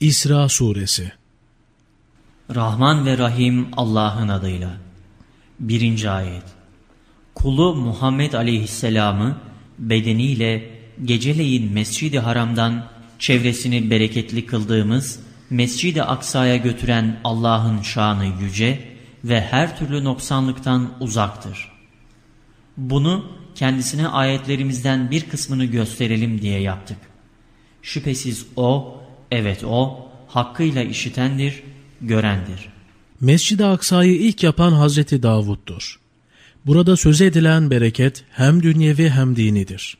İsra Suresi Rahman ve Rahim Allah'ın adıyla. 1. Ayet Kulu Muhammed Aleyhisselam'ı bedeniyle geceleyin Mescid-i Haram'dan çevresini bereketli kıldığımız Mescid-i Aksa'ya götüren Allah'ın şanı yüce ve her türlü noksanlıktan uzaktır. Bunu kendisine ayetlerimizden bir kısmını gösterelim diye yaptık. Şüphesiz O, evet O, hakkıyla işitendir, görendir. Mescid-i Aksa'yı ilk yapan Hazreti Davud'dur. Burada söz edilen bereket hem dünyevi hem dinidir.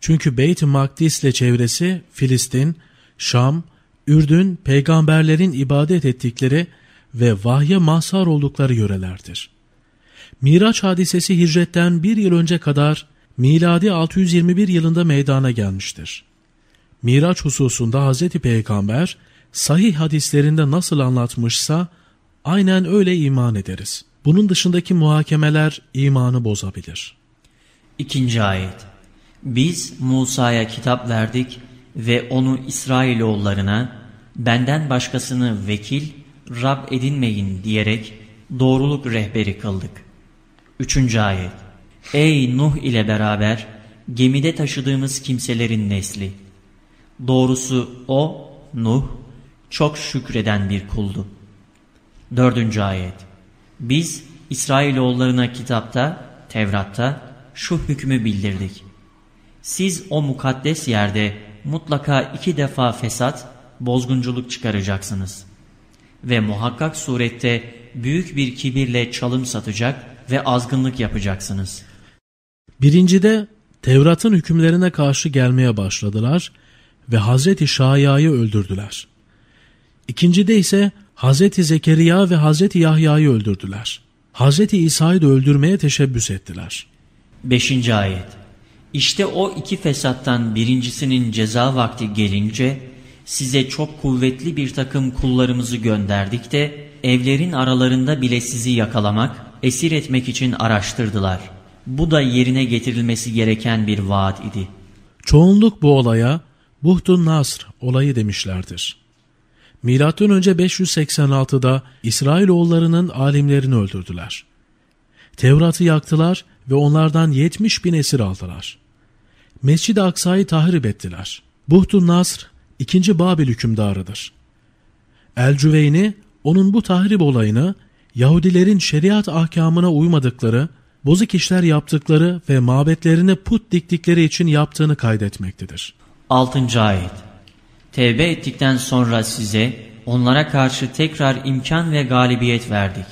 Çünkü Beyt-i Makdis ile çevresi Filistin, Şam, Ürdün peygamberlerin ibadet ettikleri ve vahye mahsar oldukları yörelerdir. Miraç hadisesi hicretten bir yıl önce kadar miladi 621 yılında meydana gelmiştir. Miraç hususunda Hz. Peygamber sahih hadislerinde nasıl anlatmışsa aynen öyle iman ederiz. Bunun dışındaki muhakemeler imanı bozabilir. İkinci ayet Biz Musa'ya kitap verdik ve onu İsrailoğullarına benden başkasını vekil, Rab edinmeyin diyerek doğruluk rehberi kıldık. Üçüncü ayet Ey Nuh ile beraber gemide taşıdığımız kimselerin nesli. Doğrusu o, Nuh, çok şükreden bir kuldu. Dördüncü ayet Biz İsrailoğullarına kitapta, Tevrat'ta şu hükmü bildirdik. Siz o mukaddes yerde mutlaka iki defa fesat, bozgunculuk çıkaracaksınız. Ve muhakkak surette büyük bir kibirle çalım satacak ve azgınlık yapacaksınız. Birincide Tevrat'ın hükümlerine karşı gelmeye başladılar ve Hazreti Şaya'yı öldürdüler. İkincide ise Hazreti Zekeriya ve Hazreti Yahya'yı öldürdüler. Hazreti İsa'yı da öldürmeye teşebbüs ettiler. Beşinci ayet İşte o iki fesattan birincisinin ceza vakti gelince size çok kuvvetli bir takım kullarımızı gönderdik de evlerin aralarında bile sizi yakalamak, esir etmek için araştırdılar. Bu da yerine getirilmesi gereken bir vaat idi. Çoğunluk bu olaya Buhtun Nasr olayı demişlerdir. Milattan önce 586'da İsrailoğullarının alimlerini öldürdüler. Tevrat'ı yaktılar ve onlardan 70 bin esir aldılar. Mescid-i Aksa'yı tahrip ettiler. Buhtun Nasr ikinci Babil hükümdarıdır. El-Cüveyni onun bu tahrip olayını Yahudilerin şeriat ahkamına uymadıkları, bozuk işler yaptıkları ve mabetlerine put diktikleri için yaptığını kaydetmektedir. 6. Ayet Tevbe ettikten sonra size onlara karşı tekrar imkan ve galibiyet verdik.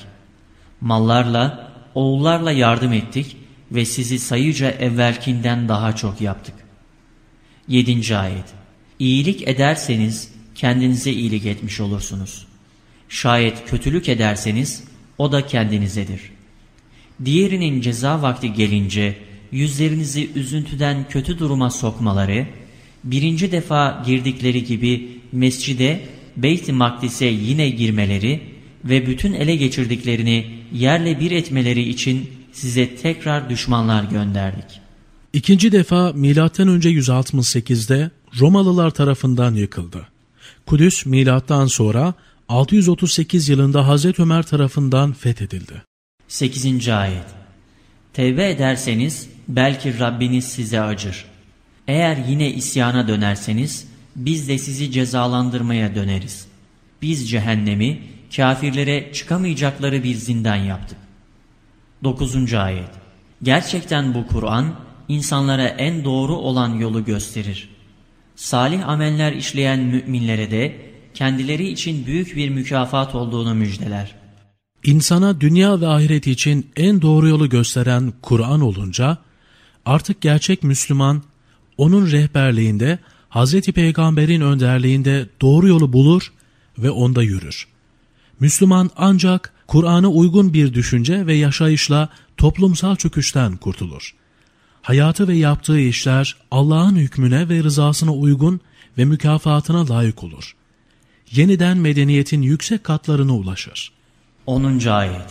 Mallarla, oğullarla yardım ettik ve sizi sayıca evvelkinden daha çok yaptık. 7. Ayet İyilik ederseniz kendinize iyilik etmiş olursunuz. Şayet kötülük ederseniz o da kendinizedir. Diğerinin ceza vakti gelince yüzlerinizi üzüntüden kötü duruma sokmaları, birinci defa girdikleri gibi mescide Beyt-i Makdis'e yine girmeleri ve bütün ele geçirdiklerini yerle bir etmeleri için size tekrar düşmanlar gönderdik. İkinci defa M.Ö. 168'de Romalılar tarafından yıkıldı. Kudüs milattan sonra 638 yılında Hazreti Ömer tarafından fethedildi. 8. Ayet Tevbe ederseniz belki Rabbiniz size acır. Eğer yine isyana dönerseniz biz de sizi cezalandırmaya döneriz. Biz cehennemi kafirlere çıkamayacakları bir zindan yaptık. 9. Ayet Gerçekten bu Kur'an insanlara en doğru olan yolu gösterir. Salih ameller işleyen müminlere de kendileri için büyük bir mükafat olduğunu müjdeler. İnsana dünya ve ahiret için en doğru yolu gösteren Kur'an olunca artık gerçek Müslüman onun rehberliğinde Hz. Peygamber'in önderliğinde doğru yolu bulur ve onda yürür. Müslüman ancak Kur'an'a uygun bir düşünce ve yaşayışla toplumsal çöküşten kurtulur. Hayatı ve yaptığı işler Allah'ın hükmüne ve rızasına uygun ve mükafatına layık olur. Yeniden medeniyetin yüksek katlarına ulaşır. 10. Ayet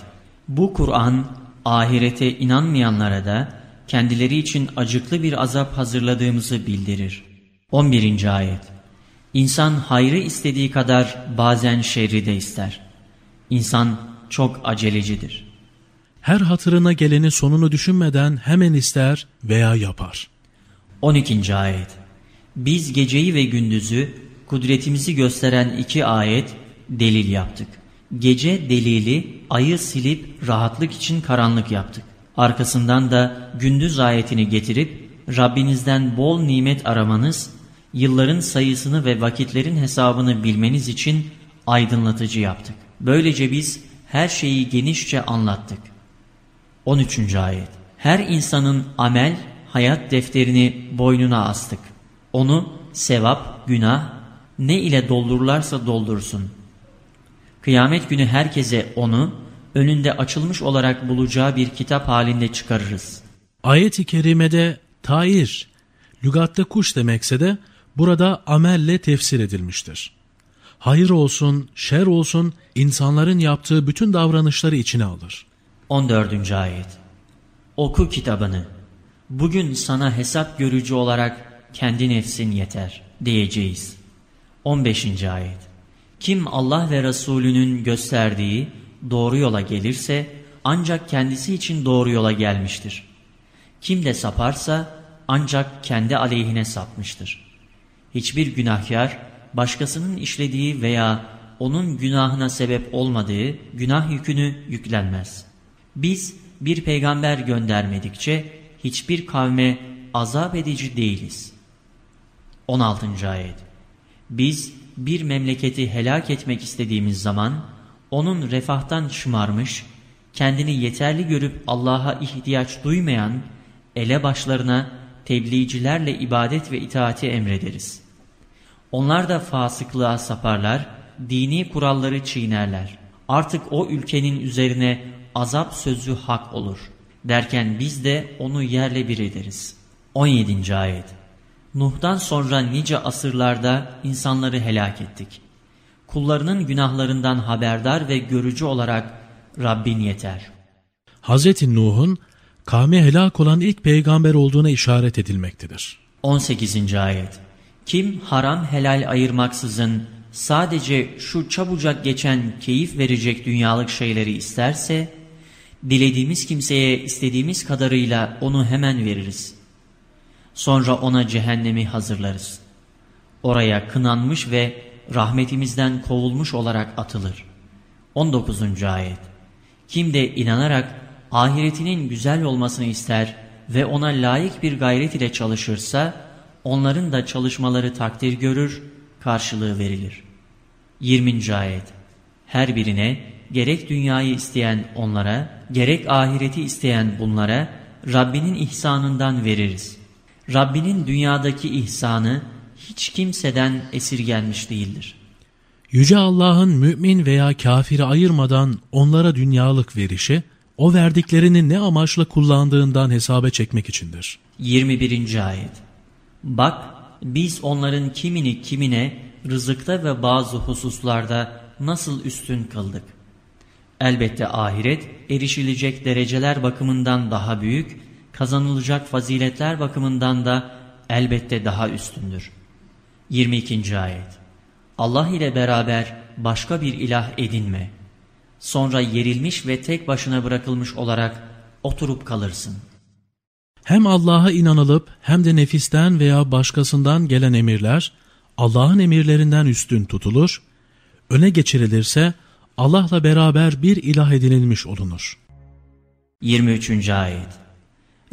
Bu Kur'an ahirete inanmayanlara da kendileri için acıklı bir azap hazırladığımızı bildirir. 11. Ayet İnsan hayrı istediği kadar bazen şerri de ister. İnsan çok acelecidir. Her hatırına geleni sonunu düşünmeden hemen ister veya yapar. 12. Ayet Biz geceyi ve gündüzü kudretimizi gösteren iki ayet delil yaptık. Gece delili ayı silip rahatlık için karanlık yaptık. Arkasından da gündüz ayetini getirip Rabbinizden bol nimet aramanız, yılların sayısını ve vakitlerin hesabını bilmeniz için aydınlatıcı yaptık. Böylece biz her şeyi genişçe anlattık. 13. Ayet Her insanın amel, hayat defterini boynuna astık. Onu sevap, günah, ne ile doldururlarsa doldursun. Kıyamet günü herkese onu önünde açılmış olarak bulacağı bir kitap halinde çıkarırız. Ayet-i kerimede tair, lügatte kuş demekse de burada amelle tefsir edilmiştir. Hayır olsun, şer olsun insanların yaptığı bütün davranışları içine alır. 14. Ayet Oku kitabını. Bugün sana hesap görücü olarak kendi nefsin yeter diyeceğiz. 15. Ayet Kim Allah ve Resulünün gösterdiği doğru yola gelirse ancak kendisi için doğru yola gelmiştir. Kim de saparsa ancak kendi aleyhine sapmıştır. Hiçbir günahkar başkasının işlediği veya onun günahına sebep olmadığı günah yükünü yüklenmez. Biz bir peygamber göndermedikçe hiçbir kavme azap edici değiliz. 16. Ayet Biz bir memleketi helak etmek istediğimiz zaman onun refahtan şımarmış, kendini yeterli görüp Allah'a ihtiyaç duymayan elebaşlarına tebliğcilerle ibadet ve itaati emrederiz. Onlar da fasıklığa saparlar, dini kuralları çiğnerler. Artık o ülkenin üzerine azap sözü hak olur. Derken biz de onu yerle bir ederiz. 17. Ayet Nuh'dan sonra nice asırlarda insanları helak ettik. Kullarının günahlarından haberdar ve görücü olarak Rabbin yeter. Hz. Nuh'un kavmi helak olan ilk peygamber olduğuna işaret edilmektedir. 18. Ayet Kim haram helal ayırmaksızın sadece şu çabucak geçen keyif verecek dünyalık şeyleri isterse, dilediğimiz kimseye istediğimiz kadarıyla onu hemen veririz. Sonra ona cehennemi hazırlarız. Oraya kınanmış ve rahmetimizden kovulmuş olarak atılır. 19. Ayet Kim de inanarak ahiretinin güzel olmasını ister ve ona layık bir gayret ile çalışırsa, onların da çalışmaları takdir görür, karşılığı verilir. 20. Ayet Her birine gerek dünyayı isteyen onlara, gerek ahireti isteyen bunlara Rabbinin ihsanından veririz. Rabbinin dünyadaki ihsanı hiç kimseden esirgenmiş değildir. Yüce Allah'ın mümin veya kafiri ayırmadan onlara dünyalık verişi, o verdiklerini ne amaçla kullandığından hesaba çekmek içindir. 21. Ayet Bak biz onların kimini kimine rızıkta ve bazı hususlarda nasıl üstün kıldık. Elbette ahiret erişilecek dereceler bakımından daha büyük, kazanılacak faziletler bakımından da elbette daha üstündür. 22. Ayet Allah ile beraber başka bir ilah edinme. Sonra yerilmiş ve tek başına bırakılmış olarak oturup kalırsın. Hem Allah'a inanılıp hem de nefisten veya başkasından gelen emirler Allah'ın emirlerinden üstün tutulur, öne geçirilirse Allah'la beraber bir ilah edinilmiş olunur. 23. Ayet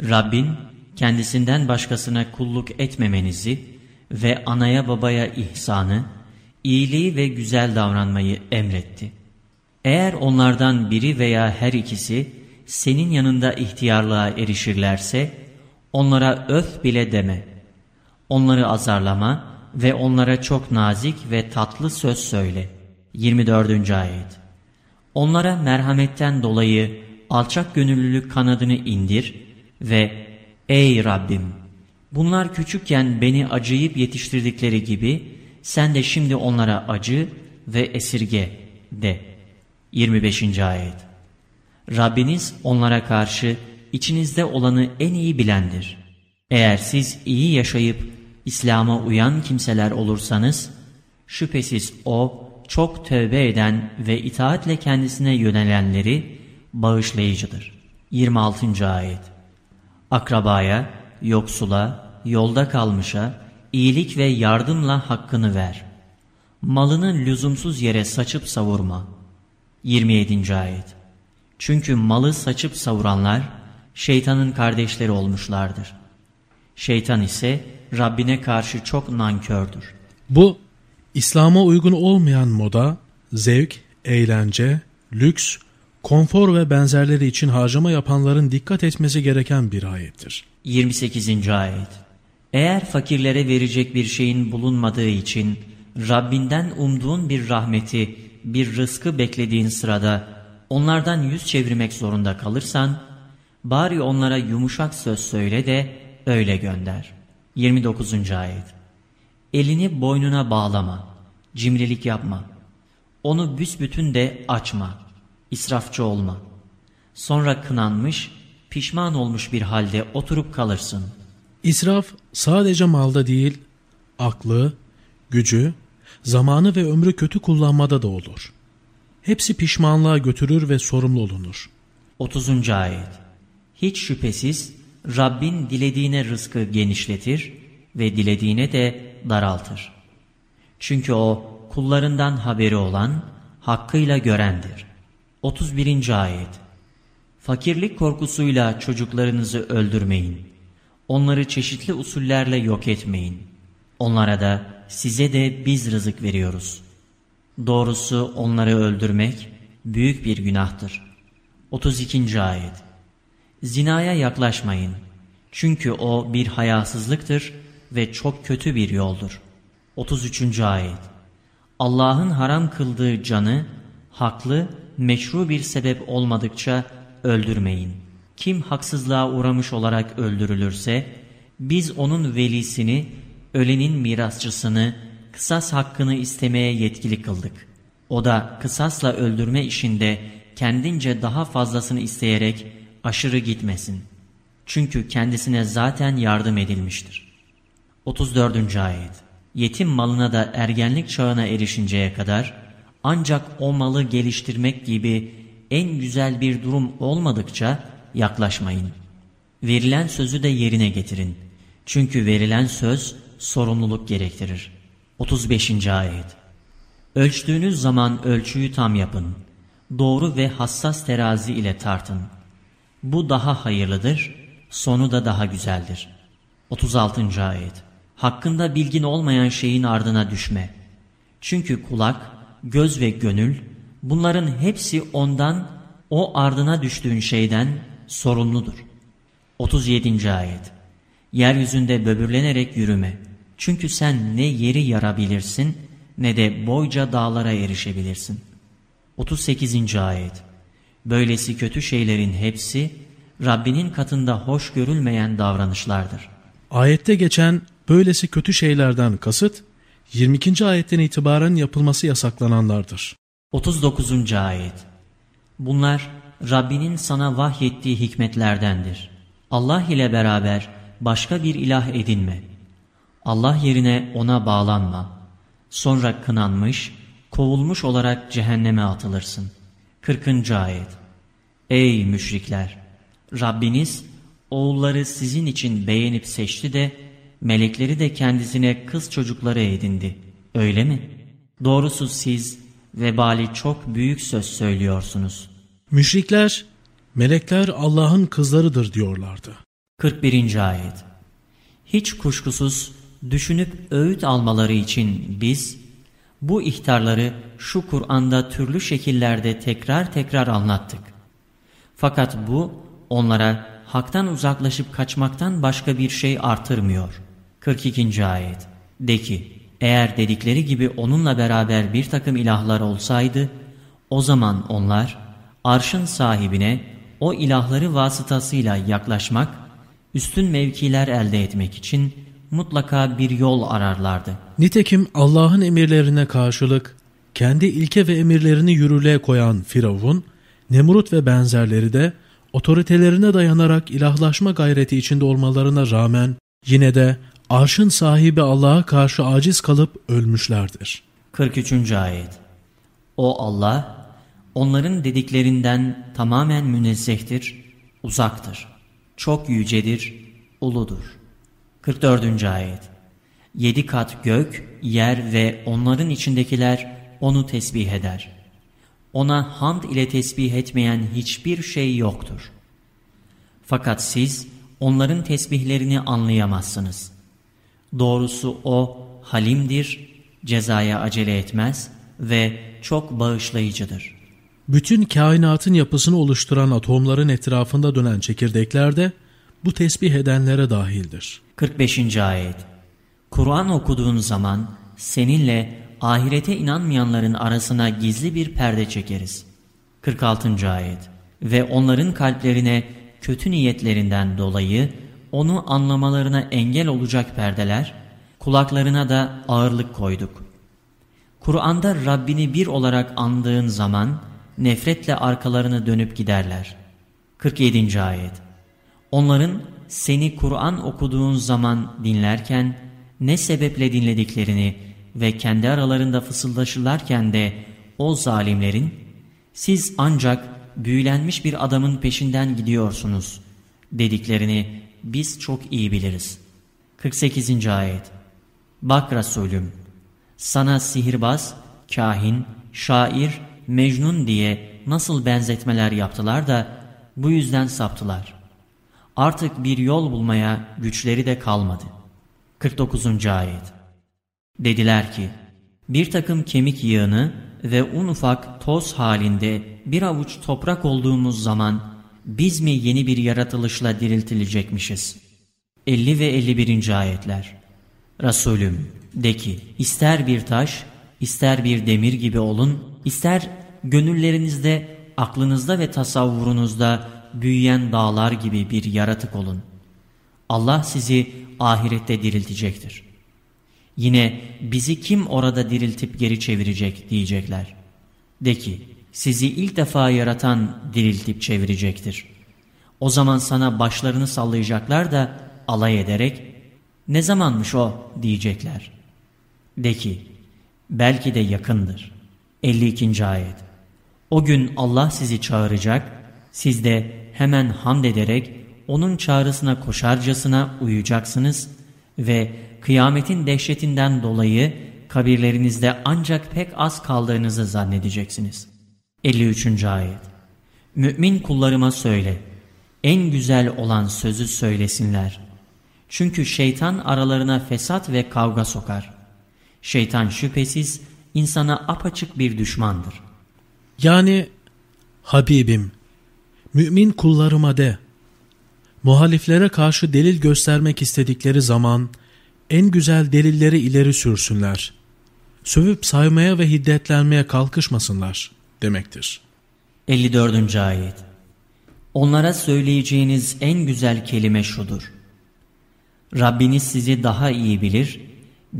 Rabbin kendisinden başkasına kulluk etmemenizi ve anaya babaya ihsanı, iyiliği ve güzel davranmayı emretti. Eğer onlardan biri veya her ikisi senin yanında ihtiyarlığa erişirlerse, onlara öf bile deme. Onları azarlama ve onlara çok nazik ve tatlı söz söyle. 24. Ayet Onlara merhametten dolayı alçak gönüllülük kanadını indir ve Ey Rabbim! Bunlar küçükken beni acıyıp yetiştirdikleri gibi sen de şimdi onlara acı ve esirge de. 25. Ayet Rabbiniz onlara karşı içinizde olanı en iyi bilendir. Eğer siz iyi yaşayıp İslam'a uyan kimseler olursanız Şüphesiz O çok tövbe eden ve itaatle kendisine yönelenleri bağışlayıcıdır. 26. Ayet Akrabaya, yoksula, yolda kalmışa, iyilik ve yardımla hakkını ver. Malını lüzumsuz yere saçıp savurma. 27. Ayet Çünkü malı saçıp savuranlar, şeytanın kardeşleri olmuşlardır. Şeytan ise Rabbine karşı çok nankördür. Bu, İslam'a uygun olmayan moda, zevk, eğlence, lüks, konfor ve benzerleri için harcama yapanların dikkat etmesi gereken bir ayettir. 28. Ayet Eğer fakirlere verecek bir şeyin bulunmadığı için Rabbinden umduğun bir rahmeti, bir rızkı beklediğin sırada onlardan yüz çevirmek zorunda kalırsan, bari onlara yumuşak söz söyle de öyle gönder. 29. Ayet Elini boynuna bağlama, cimrilik yapma. Onu büsbütün de açma, israfçı olma. Sonra kınanmış, pişman olmuş bir halde oturup kalırsın. İsraf sadece malda değil, aklı, gücü, zamanı ve ömrü kötü kullanmada da olur. Hepsi pişmanlığa götürür ve sorumlu olunur. 30. Ayet Hiç şüphesiz Rabbin dilediğine rızkı genişletir ve dilediğine de daraltır. Çünkü o kullarından haberi olan, hakkıyla görendir. 31. Ayet Fakirlik korkusuyla çocuklarınızı öldürmeyin. Onları çeşitli usullerle yok etmeyin. Onlara da size de biz rızık veriyoruz. Doğrusu onları öldürmek büyük bir günahtır. 32. Ayet Zinaya yaklaşmayın. Çünkü o bir hayasızlıktır ve çok kötü bir yoldur. 33. Ayet Allah'ın haram kıldığı canı haklı, meşru bir sebep olmadıkça öldürmeyin. Kim haksızlığa uğramış olarak öldürülürse, biz onun velisini, ölenin mirasçısını, kısas hakkını istemeye yetkili kıldık. O da kısasla öldürme işinde kendince daha fazlasını isteyerek aşırı gitmesin. Çünkü kendisine zaten yardım edilmiştir. 34. Ayet Yetim malına da ergenlik çağına erişinceye kadar ancak o malı geliştirmek gibi en güzel bir durum olmadıkça yaklaşmayın. Verilen sözü de yerine getirin. Çünkü verilen söz sorumluluk gerektirir. 35. Ayet Ölçtüğünüz zaman ölçüyü tam yapın. Doğru ve hassas terazi ile tartın. Bu daha hayırlıdır, sonu da daha güzeldir. 36. Ayet Hakkında bilgin olmayan şeyin ardına düşme. Çünkü kulak, göz ve gönül bunların hepsi ondan, o ardına düştüğün şeyden sorumludur. 37. Ayet Yeryüzünde böbürlenerek yürüme. Çünkü sen ne yeri yarabilirsin ne de boyca dağlara erişebilirsin. 38. Ayet Böylesi kötü şeylerin hepsi Rabbinin katında hoş görülmeyen davranışlardır. Ayette geçen böylesi kötü şeylerden kasıt 22. ayetten itibaren yapılması yasaklananlardır. 39. Ayet Bunlar Rabbinin sana vahyettiği hikmetlerdendir. Allah ile beraber başka bir ilah edinme. Allah yerine ona bağlanma. Sonra kınanmış, kovulmuş olarak cehenneme atılırsın. 40. Ayet Ey müşrikler! Rabbiniz oğulları sizin için beğenip seçti de melekleri de kendisine kız çocukları edindi. Öyle mi? Doğrusu siz vebali çok büyük söz söylüyorsunuz. Müşrikler, melekler Allah'ın kızlarıdır diyorlardı. 41. Ayet Hiç kuşkusuz düşünüp öğüt almaları için biz, bu ihtarları şu Kur'an'da türlü şekillerde tekrar tekrar anlattık. Fakat bu onlara haktan uzaklaşıp kaçmaktan başka bir şey artırmıyor. 42. Ayet De ki, eğer dedikleri gibi onunla beraber bir takım ilahlar olsaydı, o zaman onlar arşın sahibine o ilahları vasıtasıyla yaklaşmak, üstün mevkiler elde etmek için mutlaka bir yol ararlardı. Nitekim Allah'ın emirlerine karşılık kendi ilke ve emirlerini yürürlüğe koyan Firavun, Nemrut ve benzerleri de otoritelerine dayanarak ilahlaşma gayreti içinde olmalarına rağmen yine de arşın sahibi Allah'a karşı aciz kalıp ölmüşlerdir. 43. Ayet O Allah, onların dediklerinden tamamen münezzehtir, uzaktır, çok yücedir, uludur. 44. Ayet Yedi kat gök, yer ve onların içindekiler onu tesbih eder. Ona hamd ile tesbih etmeyen hiçbir şey yoktur. Fakat siz onların tesbihlerini anlayamazsınız. Doğrusu o halimdir, cezaya acele etmez ve çok bağışlayıcıdır. Bütün kainatın yapısını oluşturan atomların etrafında dönen çekirdekler de bu tesbih edenlere dahildir. 45. Ayet Kur'an okuduğun zaman seninle ahirete inanmayanların arasına gizli bir perde çekeriz. 46. Ayet Ve onların kalplerine kötü niyetlerinden dolayı onu anlamalarına engel olacak perdeler, kulaklarına da ağırlık koyduk. Kur'an'da Rabbini bir olarak andığın zaman nefretle arkalarını dönüp giderler. 47. Ayet Onların seni Kur'an okuduğun zaman dinlerken ne sebeple dinlediklerini ve kendi aralarında fısıldaşırlarken de o zalimlerin siz ancak büyülenmiş bir adamın peşinden gidiyorsunuz dediklerini biz çok iyi biliriz. 48. Ayet Bak Resulüm sana sihirbaz, kahin, şair, mecnun diye nasıl benzetmeler yaptılar da bu yüzden saptılar. Artık bir yol bulmaya güçleri de kalmadı. 49. Ayet Dediler ki, bir takım kemik yığını ve un ufak toz halinde bir avuç toprak olduğumuz zaman biz mi yeni bir yaratılışla diriltilecekmişiz? 50 ve 51. ayetler Resulüm de ki ister bir taş, ister bir demir gibi olun, ister gönüllerinizde, aklınızda ve tasavvurunuzda büyüyen dağlar gibi bir yaratık olun. Allah sizi ahirette diriltecektir. Yine bizi kim orada diriltip geri çevirecek diyecekler. De ki sizi ilk defa yaratan diriltip çevirecektir. O zaman sana başlarını sallayacaklar da alay ederek ne zamanmış o diyecekler. De ki belki de yakındır. 52. Ayet O gün Allah sizi çağıracak, siz de hemen hamd ederek onun çağrısına koşarcasına uyacaksınız ve kıyametin dehşetinden dolayı kabirlerinizde ancak pek az kaldığınızı zannedeceksiniz. 53. Ayet Mümin kullarıma söyle, en güzel olan sözü söylesinler. Çünkü şeytan aralarına fesat ve kavga sokar. Şeytan şüphesiz insana apaçık bir düşmandır. Yani Habibim, mümin kullarıma de, muhaliflere karşı delil göstermek istedikleri zaman en güzel delilleri ileri sürsünler. Sövüp saymaya ve hiddetlenmeye kalkışmasınlar demektir. 54. Ayet Onlara söyleyeceğiniz en güzel kelime şudur. Rabbiniz sizi daha iyi bilir,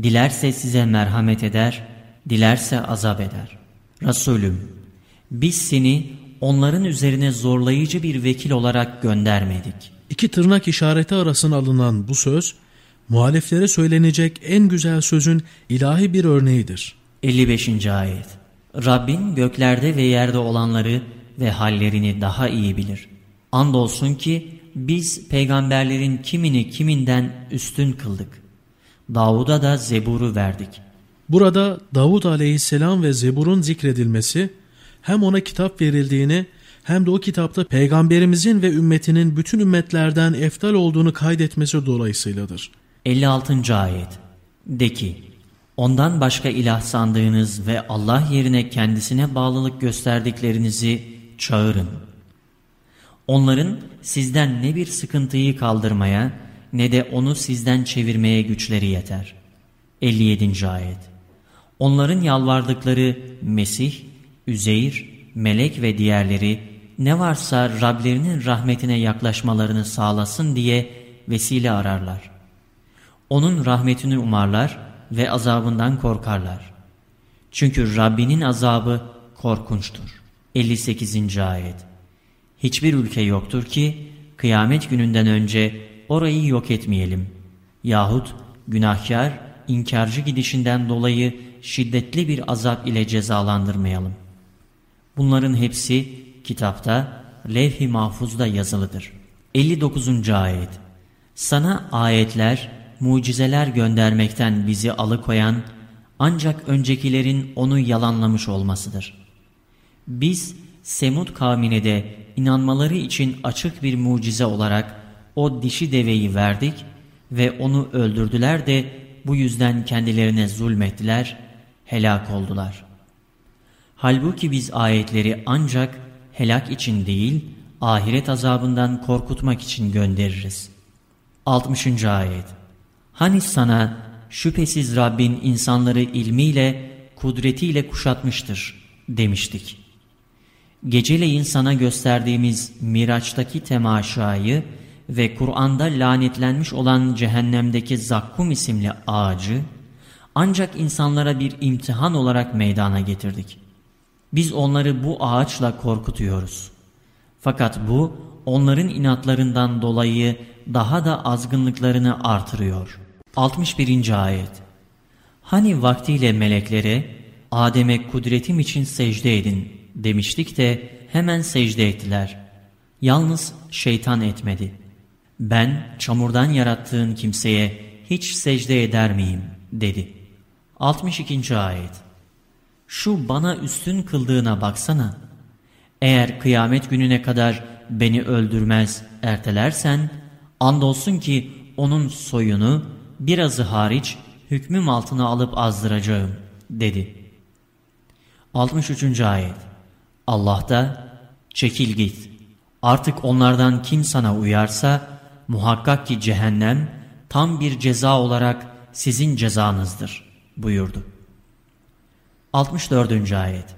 dilerse size merhamet eder, dilerse azap eder. Resulüm, biz seni onların üzerine zorlayıcı bir vekil olarak göndermedik. İki tırnak işareti arasına alınan bu söz, muhaliflere söylenecek en güzel sözün ilahi bir örneğidir. 55. Ayet Rabbin göklerde ve yerde olanları ve hallerini daha iyi bilir. Andolsun ki biz peygamberlerin kimini kiminden üstün kıldık. Davud'a da Zebur'u verdik. Burada Davud aleyhisselam ve Zebur'un zikredilmesi hem ona kitap verildiğini hem de o kitapta peygamberimizin ve ümmetinin bütün ümmetlerden eftal olduğunu kaydetmesi dolayısıyladır. 56. Ayet De ki, ondan başka ilah sandığınız ve Allah yerine kendisine bağlılık gösterdiklerinizi çağırın. Onların sizden ne bir sıkıntıyı kaldırmaya ne de onu sizden çevirmeye güçleri yeter. 57. Ayet Onların yalvardıkları Mesih, Üzeyr, Melek ve diğerleri ne varsa Rablerinin rahmetine yaklaşmalarını sağlasın diye vesile ararlar. Onun rahmetini umarlar ve azabından korkarlar. Çünkü Rabbinin azabı korkunçtur. 58. Ayet Hiçbir ülke yoktur ki kıyamet gününden önce orayı yok etmeyelim. Yahut günahkar, inkarcı gidişinden dolayı şiddetli bir azap ile cezalandırmayalım. Bunların hepsi kitapta levh-i mahfuzda yazılıdır. 59. Ayet Sana ayetler, mucizeler göndermekten bizi alıkoyan ancak öncekilerin onu yalanlamış olmasıdır. Biz Semud kavmine de inanmaları için açık bir mucize olarak o dişi deveyi verdik ve onu öldürdüler de bu yüzden kendilerine zulmettiler, helak oldular. Halbuki biz ayetleri ancak helak için değil, ahiret azabından korkutmak için göndeririz. 60. Ayet Hani sana şüphesiz Rabbin insanları ilmiyle, kudretiyle kuşatmıştır demiştik. Geceleyin sana gösterdiğimiz Miraç'taki temaşayı ve Kur'an'da lanetlenmiş olan cehennemdeki zakkum isimli ağacı ancak insanlara bir imtihan olarak meydana getirdik. Biz onları bu ağaçla korkutuyoruz. Fakat bu onların inatlarından dolayı daha da azgınlıklarını artırıyor. 61. Ayet Hani vaktiyle meleklere Adem'e kudretim için secde edin demiştik de hemen secde ettiler. Yalnız şeytan etmedi. Ben çamurdan yarattığın kimseye hiç secde eder miyim dedi. 62. Ayet Şu bana üstün kıldığına baksana. Eğer kıyamet gününe kadar beni öldürmez ertelersen andolsun ki onun soyunu birazı hariç hükmüm altına alıp azdıracağım dedi. 63. Ayet Allah da çekil git. Artık onlardan kim sana uyarsa muhakkak ki cehennem tam bir ceza olarak sizin cezanızdır buyurdu. 64. Ayet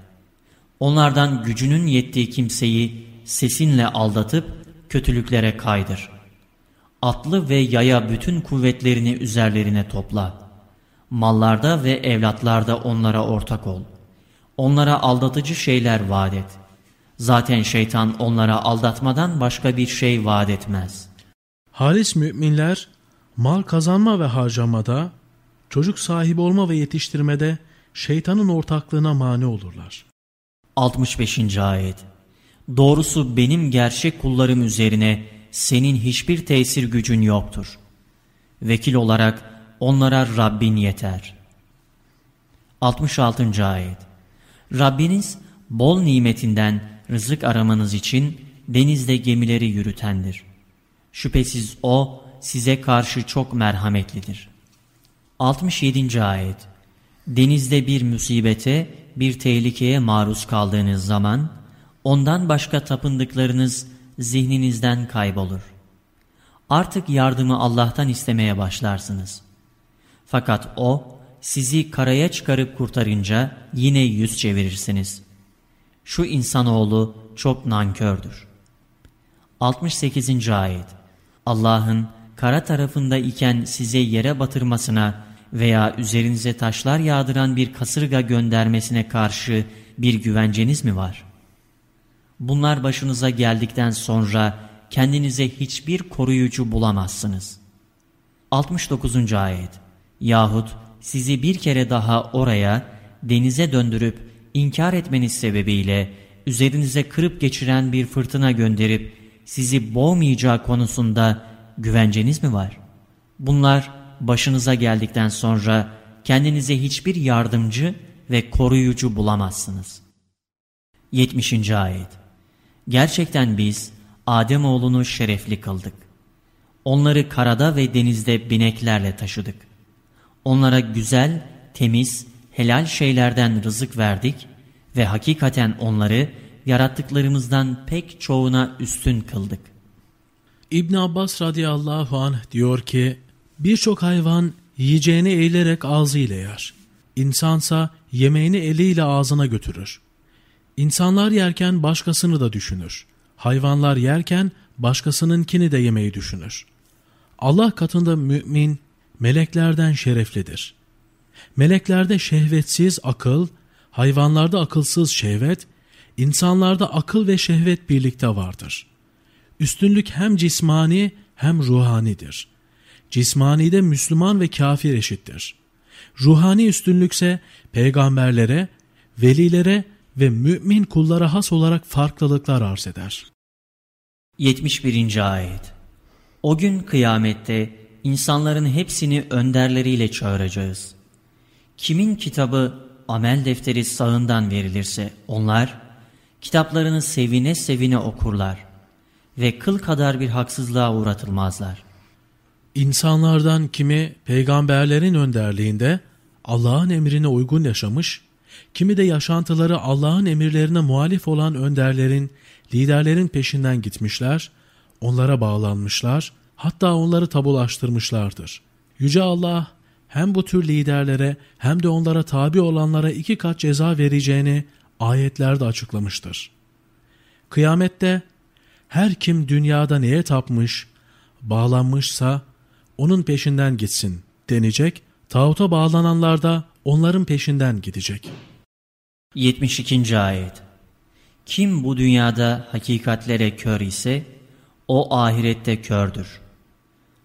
Onlardan gücünün yettiği kimseyi sesinle aldatıp kötülüklere kaydır. Atlı ve yaya bütün kuvvetlerini üzerlerine topla. Mallarda ve evlatlarda onlara ortak ol. Onlara aldatıcı şeyler vaat et. Zaten şeytan onlara aldatmadan başka bir şey vaat etmez. Halis müminler mal kazanma ve harcamada, çocuk sahibi olma ve yetiştirmede şeytanın ortaklığına mani olurlar. 65. Ayet Doğrusu benim gerçek kullarım üzerine senin hiçbir tesir gücün yoktur. Vekil olarak onlara Rabbin yeter. 66. Ayet Rabbiniz bol nimetinden rızık aramanız için denizde gemileri yürütendir. Şüphesiz O size karşı çok merhametlidir. 67. Ayet Denizde bir musibete, bir tehlikeye maruz kaldığınız zaman, ondan başka tapındıklarınız zihninizden kaybolur. Artık yardımı Allah'tan istemeye başlarsınız. Fakat O, sizi karaya çıkarıp kurtarınca yine yüz çevirirsiniz. Şu insanoğlu çok nankördür. 68. Ayet Allah'ın kara tarafında iken size yere batırmasına veya üzerinize taşlar yağdıran bir kasırga göndermesine karşı bir güvenceniz mi var? Bunlar başınıza geldikten sonra kendinize hiçbir koruyucu bulamazsınız. 69. Ayet Yahut sizi bir kere daha oraya denize döndürüp inkar etmeniz sebebiyle üzerinize kırıp geçiren bir fırtına gönderip sizi boğmayacağı konusunda güvenceniz mi var? Bunlar başınıza geldikten sonra kendinize hiçbir yardımcı ve koruyucu bulamazsınız. 70. Ayet Gerçekten biz Ademoğlunu şerefli kıldık. Onları karada ve denizde bineklerle taşıdık. Onlara güzel, temiz, helal şeylerden rızık verdik ve hakikaten onları yarattıklarımızdan pek çoğuna üstün kıldık. İbn Abbas radıyallahu anh diyor ki, birçok hayvan yiyeceğini eğilerek ağzıyla yer. İnsansa yemeğini eliyle ağzına götürür. İnsanlar yerken başkasını da düşünür. Hayvanlar yerken başkasınınkini de yemeyi düşünür. Allah katında mümin meleklerden şereflidir. Meleklerde şehvetsiz akıl, hayvanlarda akılsız şehvet, insanlarda akıl ve şehvet birlikte vardır. Üstünlük hem cismani hem ruhanidir. Cismanide Müslüman ve kafir eşittir. Ruhani üstünlükse peygamberlere, velilere ve mümin kullara has olarak farklılıklar arz eder. 71. Ayet O gün kıyamette insanların hepsini önderleriyle çağıracağız. Kimin kitabı amel defteri sağından verilirse onlar kitaplarını sevine sevine okurlar ve kıl kadar bir haksızlığa uğratılmazlar. İnsanlardan kimi peygamberlerin önderliğinde Allah'ın emrine uygun yaşamış, kimi de yaşantıları Allah'ın emirlerine muhalif olan önderlerin, liderlerin peşinden gitmişler, onlara bağlanmışlar, hatta onları tabulaştırmışlardır. Yüce Allah hem bu tür liderlere hem de onlara tabi olanlara iki kat ceza vereceğini ayetlerde açıklamıştır. Kıyamette her kim dünyada neye tapmış, bağlanmışsa onun peşinden gitsin denecek, tağuta bağlananlar da onların peşinden gidecek. 72. Ayet Kim bu dünyada hakikatlere kör ise, o ahirette kördür.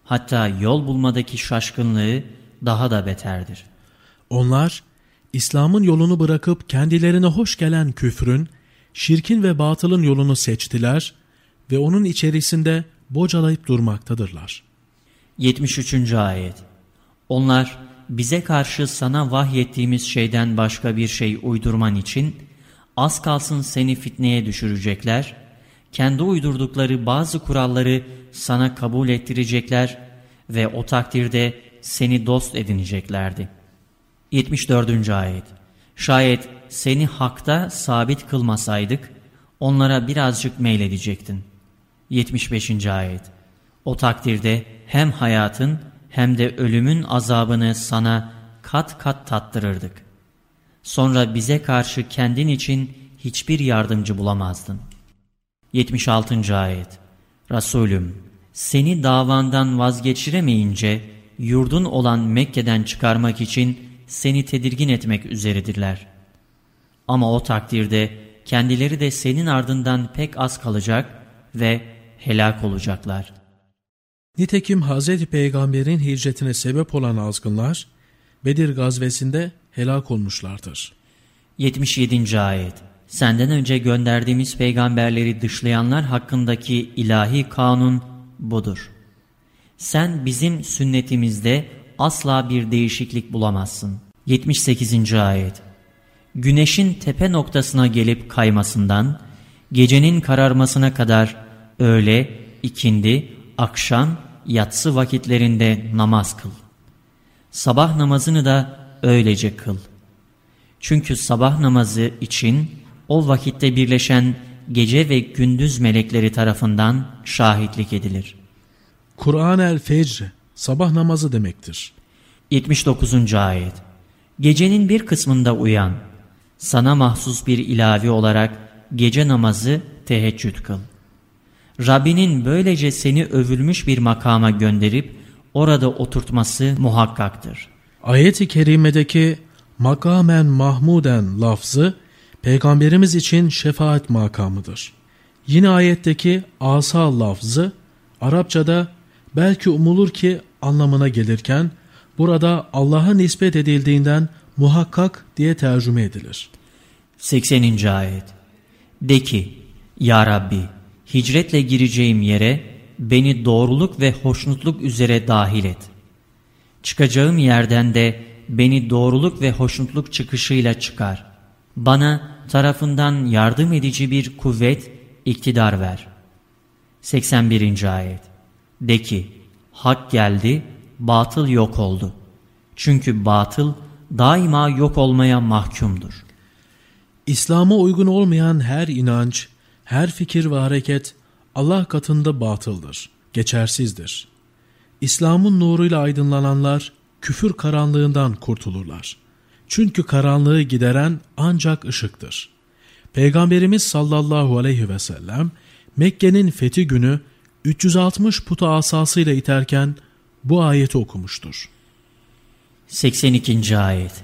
Hatta yol bulmadaki şaşkınlığı daha da beterdir. Onlar, İslam'ın yolunu bırakıp kendilerine hoş gelen küfrün, şirkin ve batılın yolunu seçtiler ve onun içerisinde bocalayıp durmaktadırlar. 73. Ayet Onlar bize karşı sana vahyettiğimiz şeyden başka bir şey uydurman için az kalsın seni fitneye düşürecekler, kendi uydurdukları bazı kuralları sana kabul ettirecekler ve o takdirde seni dost edineceklerdi. 74. Ayet Şayet seni hakta sabit kılmasaydık, onlara birazcık meyledecektin. 75. Ayet O takdirde hem hayatın hem de ölümün azabını sana kat kat tattırırdık. Sonra bize karşı kendin için hiçbir yardımcı bulamazdın. 76. Ayet Resulüm, seni davandan vazgeçiremeyince yurdun olan Mekke'den çıkarmak için seni tedirgin etmek üzeredirler. Ama o takdirde kendileri de senin ardından pek az kalacak ve helak olacaklar. Nitekim Hz. Peygamber'in hicretine sebep olan azgınlar Bedir gazvesinde helak olmuşlardır. 77. Ayet Senden önce gönderdiğimiz peygamberleri dışlayanlar hakkındaki ilahi kanun budur. Sen bizim sünnetimizde asla bir değişiklik bulamazsın. 78. Ayet Güneşin tepe noktasına gelip kaymasından, gecenin kararmasına kadar öğle, ikindi, akşam, yatsı vakitlerinde namaz kıl. Sabah namazını da öylece kıl. Çünkü sabah namazı için o vakitte birleşen gece ve gündüz melekleri tarafından şahitlik edilir. Kur'an el Fecr sabah namazı demektir. 79. Ayet Gecenin bir kısmında uyan. Sana mahsus bir ilavi olarak gece namazı teheccüd kıl. Rabbinin böylece seni övülmüş bir makama gönderip orada oturtması muhakkaktır. Ayet-i kerimedeki makamen mahmuden lafzı peygamberimiz için şefaat makamıdır. Yine ayetteki asa lafzı Arapçada belki umulur ki anlamına gelirken burada Allah'a nispet edildiğinden muhakkak diye tercüme edilir. 80. Ayet De ki, Ya Rabbi, hicretle gireceğim yere beni doğruluk ve hoşnutluk üzere dahil et. Çıkacağım yerden de beni doğruluk ve hoşnutluk çıkışıyla çıkar. Bana tarafından yardım edici bir kuvvet, iktidar ver. 81. Ayet De ki, hak geldi, batıl yok oldu. Çünkü batıl daima yok olmaya mahkumdur. İslam'a uygun olmayan her inanç, her fikir ve hareket Allah katında batıldır, geçersizdir. İslam'ın nuruyla aydınlananlar küfür karanlığından kurtulurlar. Çünkü karanlığı gideren ancak ışıktır. Peygamberimiz sallallahu aleyhi ve sellem Mekke'nin fethi günü 360 putu asasıyla iterken bu ayeti okumuştur. 82. Ayet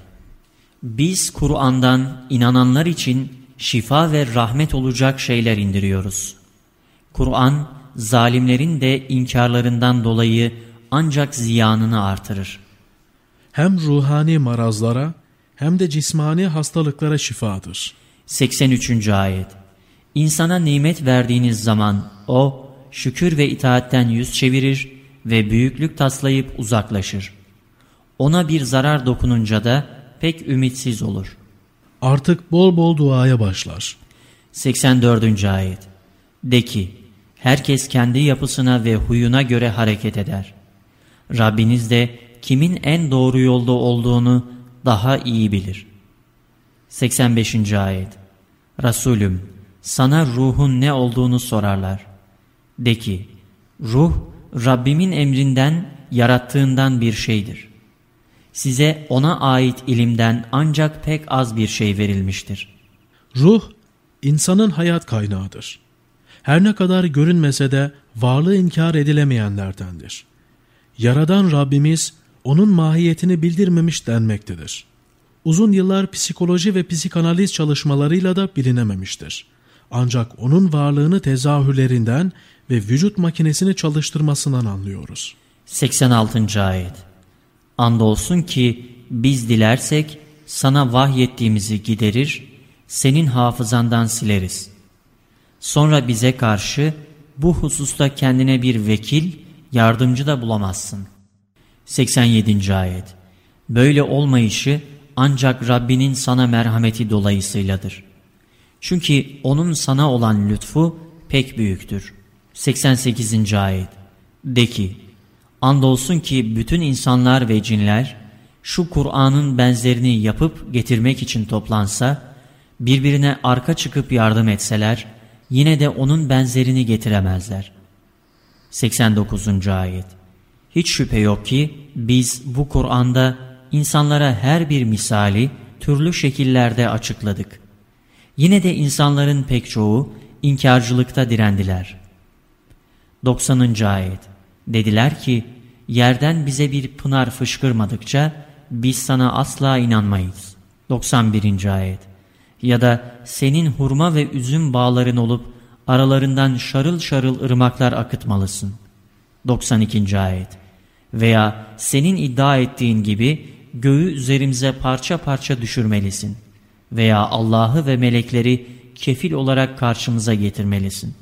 Biz Kur'an'dan inananlar için şifa ve rahmet olacak şeyler indiriyoruz. Kur'an, zalimlerin de inkarlarından dolayı ancak ziyanını artırır. hem ruhani marazlara hem de cismani hastalıklara şifadır. 83. Ayet İnsana nimet verdiğiniz zaman o şükür ve itaatten yüz çevirir ve büyüklük taslayıp uzaklaşır. Ona bir zarar dokununca da pek ümitsiz olur. Artık bol bol duaya başlar. 84. Ayet De ki, herkes kendi yapısına ve huyuna göre hareket eder. Rabbiniz de kimin en doğru yolda olduğunu daha iyi bilir. 85. Ayet Resulüm, sana ruhun ne olduğunu sorarlar. De ki, ruh Rabbimin emrinden, yarattığından bir şeydir. Size ona ait ilimden ancak pek az bir şey verilmiştir. Ruh, insanın hayat kaynağıdır. Her ne kadar görünmese de varlığı inkar edilemeyenlerdendir. Yaradan Rabbimiz onun mahiyetini bildirmemiş denmektedir. Uzun yıllar psikoloji ve psikanaliz çalışmalarıyla da bilinememiştir. Ancak onun varlığını tezahürlerinden ve vücut makinesini çalıştırmasından anlıyoruz. 86. Ayet Andolsun ki biz dilersek sana vahyettiğimizi giderir, senin hafızandan sileriz. Sonra bize karşı bu hususta kendine bir vekil, yardımcı da bulamazsın. 87. Ayet Böyle olmayışı ancak Rabbinin sana merhameti dolayısıyladır. Çünkü O'nun sana olan lütfu pek büyüktür. 88. Ayet De ki, andolsun ki bütün insanlar ve cinler şu Kur'an'ın benzerini yapıp getirmek için toplansa, birbirine arka çıkıp yardım etseler, yine de onun benzerini getiremezler. 89. Ayet Hiç şüphe yok ki biz bu Kur'an'da insanlara her bir misali türlü şekillerde açıkladık. Yine de insanların pek çoğu inkarcılıkta direndiler. 90. Ayet Dediler ki, yerden bize bir pınar fışkırmadıkça biz sana asla inanmayız. 91. Ayet Ya da senin hurma ve üzüm bağların olup aralarından şarıl şarıl ırmaklar akıtmalısın. 92. Ayet Veya senin iddia ettiğin gibi göğü üzerimize parça parça düşürmelisin. Veya Allah'ı ve melekleri kefil olarak karşımıza getirmelisin.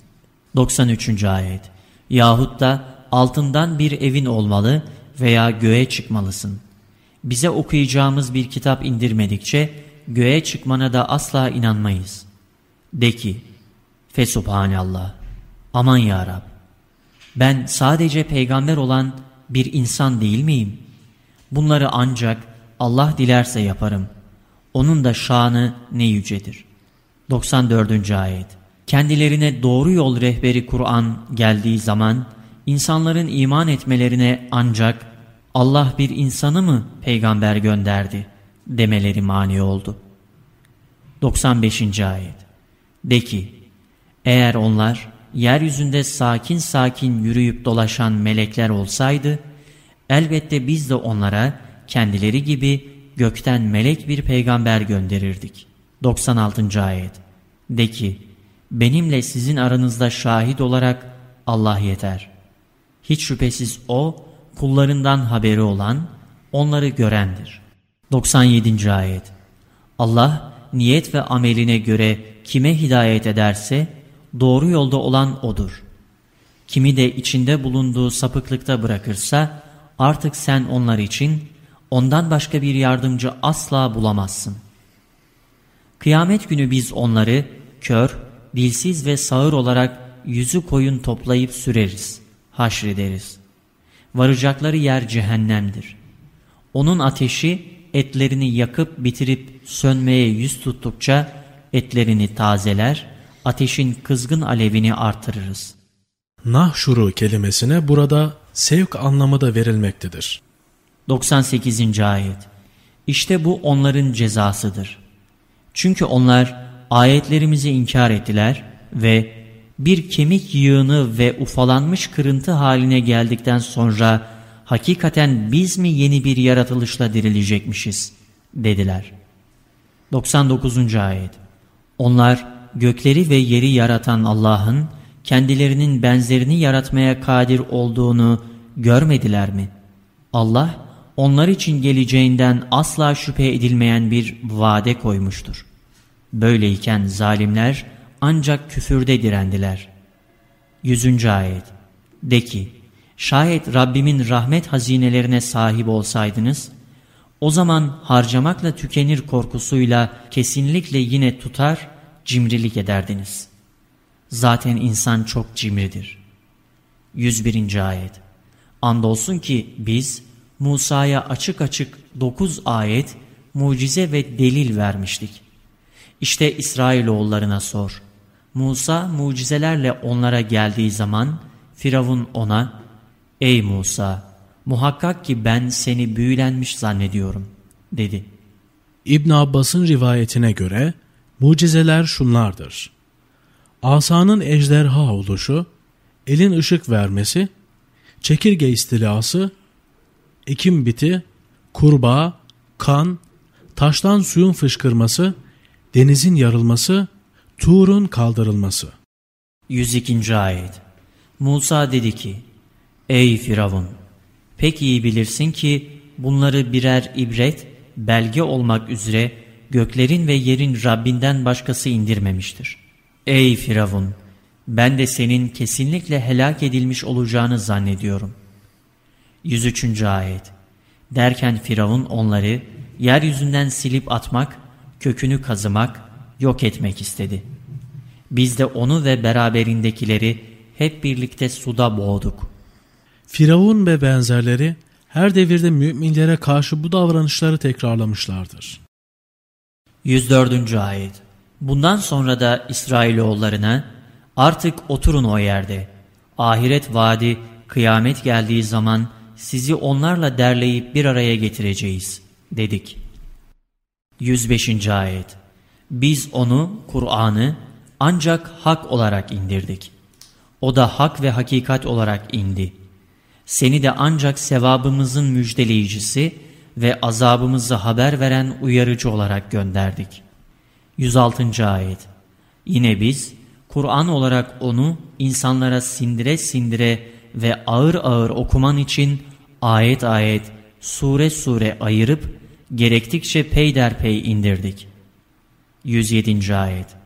93. Ayet Yahut da altından bir evin olmalı veya göğe çıkmalısın. Bize okuyacağımız bir kitap indirmedikçe göğe çıkmana da asla inanmayız. De ki, Fesubhanallah, aman ya Rab, ben sadece peygamber olan bir insan değil miyim? Bunları ancak Allah dilerse yaparım. Onun da şanı ne yücedir. 94. Ayet Kendilerine doğru yol rehberi Kur'an geldiği zaman insanların iman etmelerine ancak Allah bir insanı mı peygamber gönderdi demeleri mani oldu. 95. Ayet De ki eğer onlar yeryüzünde sakin sakin yürüyüp dolaşan melekler olsaydı elbette biz de onlara kendileri gibi gökten melek bir peygamber gönderirdik. 96. Ayet De ki benimle sizin aranızda şahit olarak Allah yeter. Hiç şüphesiz O kullarından haberi olan, onları görendir. 97. Ayet Allah niyet ve ameline göre kime hidayet ederse doğru yolda olan O'dur. Kimi de içinde bulunduğu sapıklıkta bırakırsa artık sen onlar için ondan başka bir yardımcı asla bulamazsın. Kıyamet günü biz onları kör, dilsiz ve sağır olarak yüzü koyun toplayıp süreriz, haşrederiz. Varacakları yer cehennemdir. Onun ateşi etlerini yakıp bitirip sönmeye yüz tuttukça etlerini tazeler, ateşin kızgın alevini artırırız. Nahşuru kelimesine burada sevk anlamı da verilmektedir. 98. Ayet İşte bu onların cezasıdır. Çünkü onlar ayetlerimizi inkar ettiler ve bir kemik yığını ve ufalanmış kırıntı haline geldikten sonra hakikaten biz mi yeni bir yaratılışla dirilecekmişiz dediler. 99. Ayet Onlar gökleri ve yeri yaratan Allah'ın kendilerinin benzerini yaratmaya kadir olduğunu görmediler mi? Allah onlar için geleceğinden asla şüphe edilmeyen bir vade koymuştur. Böyleyken zalimler ancak küfürde direndiler. 100. Ayet De ki, şayet Rabbimin rahmet hazinelerine sahip olsaydınız, o zaman harcamakla tükenir korkusuyla kesinlikle yine tutar, cimrilik ederdiniz. Zaten insan çok cimridir. 101. Ayet Andolsun ki biz Musa'ya açık açık 9 ayet, mucize ve delil vermiştik. İşte İsrailoğullarına sor. Musa mucizelerle onlara geldiği zaman Firavun ona, Ey Musa! Muhakkak ki ben seni büyülenmiş zannediyorum, dedi. İbn Abbas'ın rivayetine göre mucizeler şunlardır. Asanın ejderha oluşu, elin ışık vermesi, çekirge istilası, ekim biti, kurbağa, kan, taştan suyun fışkırması, denizin yarılması, Tur'un kaldırılması. 102. Ayet Musa dedi ki, Ey Firavun! Pek iyi bilirsin ki bunları birer ibret, belge olmak üzere göklerin ve yerin Rabbinden başkası indirmemiştir. Ey Firavun! Ben de senin kesinlikle helak edilmiş olacağını zannediyorum. 103. Ayet Derken Firavun onları yeryüzünden silip atmak, kökünü kazımak, yok etmek istedi. Biz de onu ve beraberindekileri hep birlikte suda boğduk. Firavun ve benzerleri her devirde müminlere karşı bu davranışları tekrarlamışlardır. 104. Ayet Bundan sonra da İsrailoğullarına artık oturun o yerde. Ahiret vaadi kıyamet geldiği zaman sizi onlarla derleyip bir araya getireceğiz dedik. 105. Ayet Biz onu, Kur'an'ı ancak hak olarak indirdik. O da hak ve hakikat olarak indi. Seni de ancak sevabımızın müjdeleyicisi ve azabımızı haber veren uyarıcı olarak gönderdik. 106. Ayet Yine biz Kur'an olarak onu insanlara sindire sindire ve ağır ağır okuman için ayet ayet, sure sure ayırıp gerektikçe peyderpey indirdik. 107. Ayet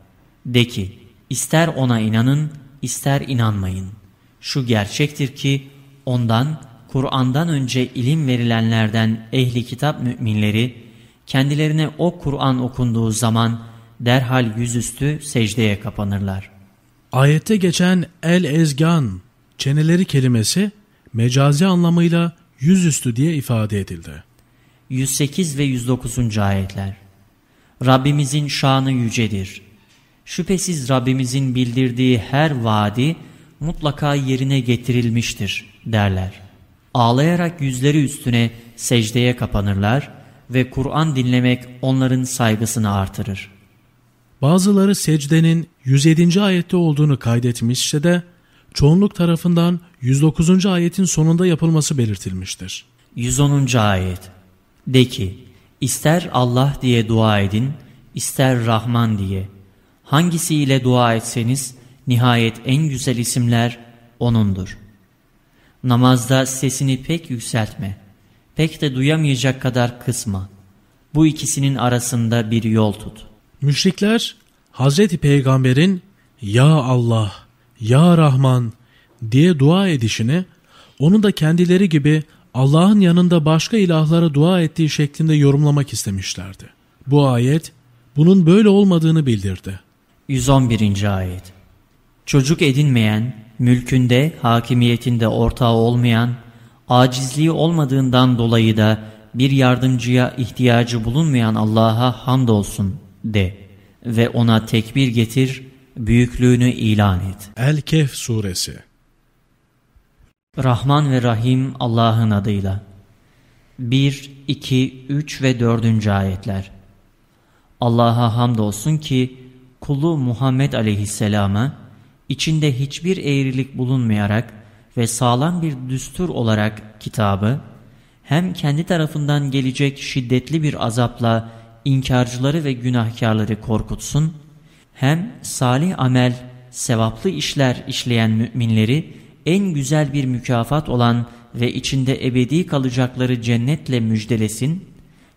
De ki, ister ona inanın, ister inanmayın. Şu gerçektir ki, ondan, Kur'an'dan önce ilim verilenlerden ehli kitap müminleri, kendilerine o Kur'an okunduğu zaman derhal yüzüstü secdeye kapanırlar. Ayette geçen el-ezgan, çeneleri kelimesi mecazi anlamıyla yüzüstü diye ifade edildi. 108 ve 109. ayetler Rabbimizin şanı yücedir. Şüphesiz Rabbimizin bildirdiği her vaadi mutlaka yerine getirilmiştir derler. Ağlayarak yüzleri üstüne secdeye kapanırlar ve Kur'an dinlemek onların saygısını artırır. Bazıları secdenin 107. ayette olduğunu kaydetmişse de çoğunluk tarafından 109. ayetin sonunda yapılması belirtilmiştir. 110. ayet De ki, ister Allah diye dua edin, ister Rahman diye. Hangisiyle dua etseniz, nihayet en güzel isimler O'nundur. Namazda sesini pek yükseltme, pek de duyamayacak kadar kısma. Bu ikisinin arasında bir yol tut. Müşrikler, Hazreti Peygamber'in Ya Allah, Ya Rahman diye dua edişini, onu da kendileri gibi Allah'ın yanında başka ilahlara dua ettiği şeklinde yorumlamak istemişlerdi. Bu ayet bunun böyle olmadığını bildirdi. 111. Ayet Çocuk edinmeyen, mülkünde, hakimiyetinde ortağı olmayan, acizliği olmadığından dolayı da bir yardımcıya ihtiyacı bulunmayan Allah'a hamdolsun de ve ona tekbir getir, büyüklüğünü ilan et. El-Kehf Suresi Rahman ve Rahim Allah'ın adıyla 1, 2, 3 ve 4. ayetler Allah'a hamdolsun ki kulu Muhammed aleyhisselama içinde hiçbir eğrilik bulunmayarak ve sağlam bir düstur olarak kitabı hem kendi tarafından gelecek şiddetli bir azapla inkarcıları ve günahkarları korkutsun hem salih amel, sevaplı işler işleyen müminleri en güzel bir mükafat olan ve içinde ebedi kalacakları cennetle müjdelesin,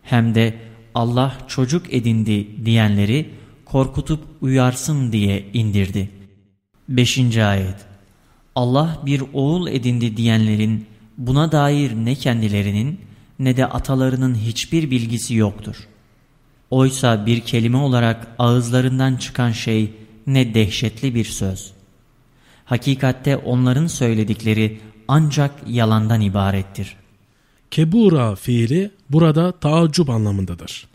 hem de Allah çocuk edindi diyenleri korkutup uyarsın diye indirdi. 5. Ayet Allah bir oğul edindi diyenlerin buna dair ne kendilerinin ne de atalarının hiçbir bilgisi yoktur. Oysa bir kelime olarak ağızlarından çıkan şey ne dehşetli bir söz. Hakikatte onların söyledikleri ancak yalandan ibarettir. Kebura fiili burada taaccub anlamındadır.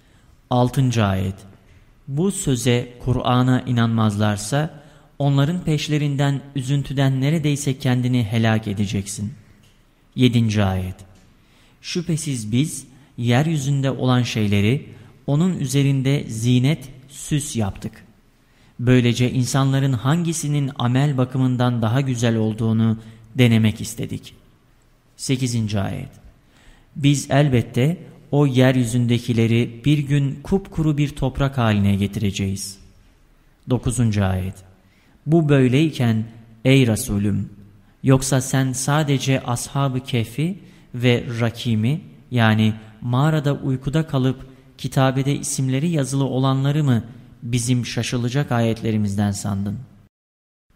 6. Ayet Bu söze Kur'an'a inanmazlarsa onların peşlerinden üzüntüden neredeyse kendini helak edeceksin. 7. Ayet Şüphesiz biz yeryüzünde olan şeyleri onun üzerinde zinet, süs yaptık. Böylece insanların hangisinin amel bakımından daha güzel olduğunu denemek istedik. 8. Ayet Biz elbette o yeryüzündekileri bir gün kupkuru bir toprak haline getireceğiz. 9. Ayet Bu böyleyken ey Resulüm yoksa sen sadece ashab-ı kehfi ve rakimi yani mağarada uykuda kalıp kitabede isimleri yazılı olanları mı bizim şaşılacak ayetlerimizden sandın?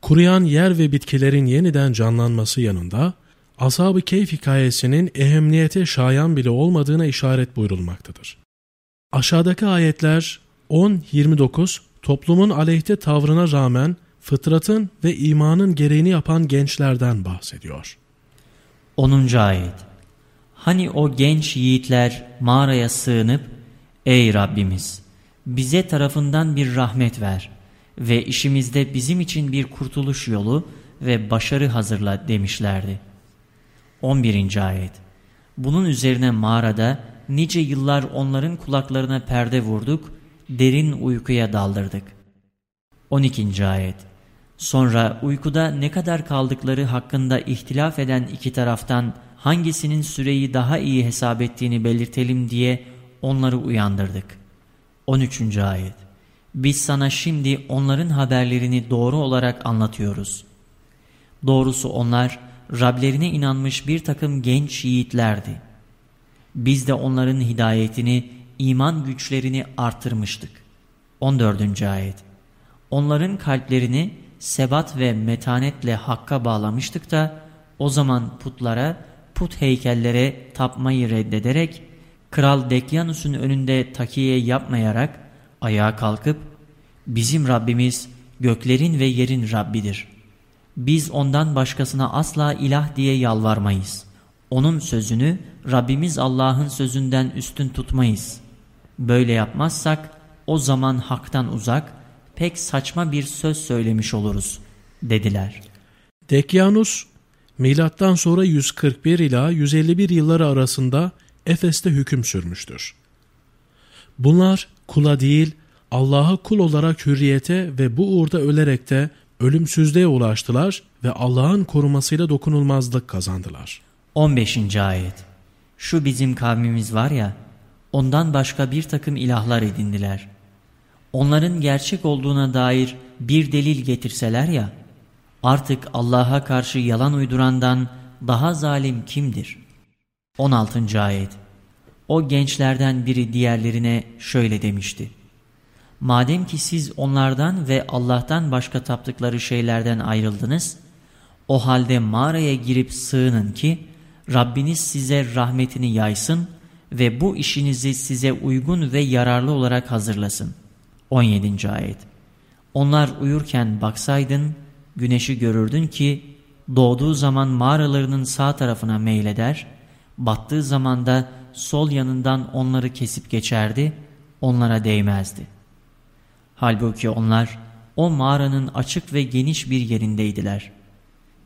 Kuruyan yer ve bitkilerin yeniden canlanması yanında Ashab-ı Keyf hikayesinin ehemmiyete şayan bile olmadığına işaret buyurulmaktadır. Aşağıdaki ayetler 10-29 toplumun aleyhte tavrına rağmen fıtratın ve imanın gereğini yapan gençlerden bahsediyor. 10. Ayet Hani o genç yiğitler mağaraya sığınıp Ey Rabbimiz! Bize tarafından bir rahmet ver ve işimizde bizim için bir kurtuluş yolu ve başarı hazırla demişlerdi. 11. Ayet Bunun üzerine mağarada nice yıllar onların kulaklarına perde vurduk, derin uykuya daldırdık. 12. Ayet Sonra uykuda ne kadar kaldıkları hakkında ihtilaf eden iki taraftan hangisinin süreyi daha iyi hesap ettiğini belirtelim diye onları uyandırdık. 13. Ayet Biz sana şimdi onların haberlerini doğru olarak anlatıyoruz. Doğrusu onlar Rablerine inanmış bir takım genç yiğitlerdi. Biz de onların hidayetini, iman güçlerini artırmıştık. 14. Ayet Onların kalplerini sebat ve metanetle hakka bağlamıştık da o zaman putlara, put heykellere tapmayı reddederek Kral Dekyanus'un önünde takiye yapmayarak ayağa kalkıp bizim Rabbimiz göklerin ve yerin Rabbidir. Biz ondan başkasına asla ilah diye yalvarmayız. Onun sözünü Rabbimiz Allah'ın sözünden üstün tutmayız. Böyle yapmazsak o zaman haktan uzak, pek saçma bir söz söylemiş oluruz dediler. Dekyanus milattan sonra 141 ila 151 yılları arasında Efes'te hüküm sürmüştür. Bunlar kula değil Allah'a kul olarak hürriyete ve bu uğurda ölerek de ölümsüzlüğe ulaştılar ve Allah'ın korumasıyla dokunulmazlık kazandılar. 15. Ayet Şu bizim kavmimiz var ya, ondan başka bir takım ilahlar edindiler. Onların gerçek olduğuna dair bir delil getirseler ya, artık Allah'a karşı yalan uydurandan daha zalim kimdir? 16. Ayet O gençlerden biri diğerlerine şöyle demişti. Madem ki siz onlardan ve Allah'tan başka taptıkları şeylerden ayrıldınız, o halde mağaraya girip sığının ki Rabbiniz size rahmetini yaysın ve bu işinizi size uygun ve yararlı olarak hazırlasın. 17. Ayet Onlar uyurken baksaydın, güneşi görürdün ki doğduğu zaman mağaralarının sağ tarafına meyleder, battığı zaman da sol yanından onları kesip geçerdi, onlara değmezdi. Halbuki onlar o mağaranın açık ve geniş bir yerindeydiler.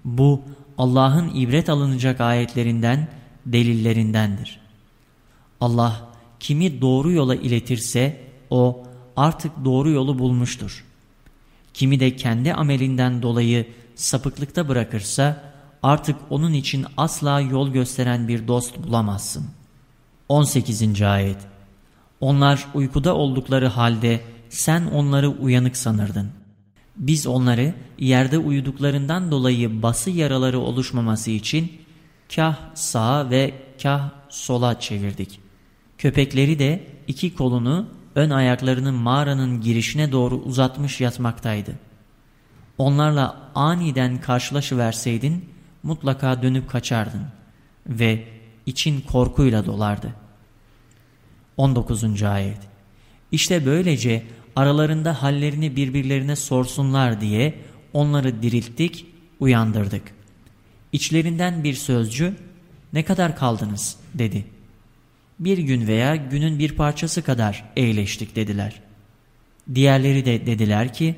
Bu Allah'ın ibret alınacak ayetlerinden, delillerindendir. Allah kimi doğru yola iletirse o artık doğru yolu bulmuştur. Kimi de kendi amelinden dolayı sapıklıkta bırakırsa artık onun için asla yol gösteren bir dost bulamazsın. 18. Ayet Onlar uykuda oldukları halde sen onları uyanık sanırdın. Biz onları yerde uyuduklarından dolayı bası yaraları oluşmaması için kah sağa ve kah sola çevirdik. Köpekleri de iki kolunu ön ayaklarını mağaranın girişine doğru uzatmış yatmaktaydı. Onlarla aniden karşılaşıverseydin mutlaka dönüp kaçardın ve için korkuyla dolardı. 19. Ayet İşte böylece aralarında hallerini birbirlerine sorsunlar diye onları dirilttik, uyandırdık. İçlerinden bir sözcü, ne kadar kaldınız dedi. Bir gün veya günün bir parçası kadar eğleştik dediler. Diğerleri de dediler ki,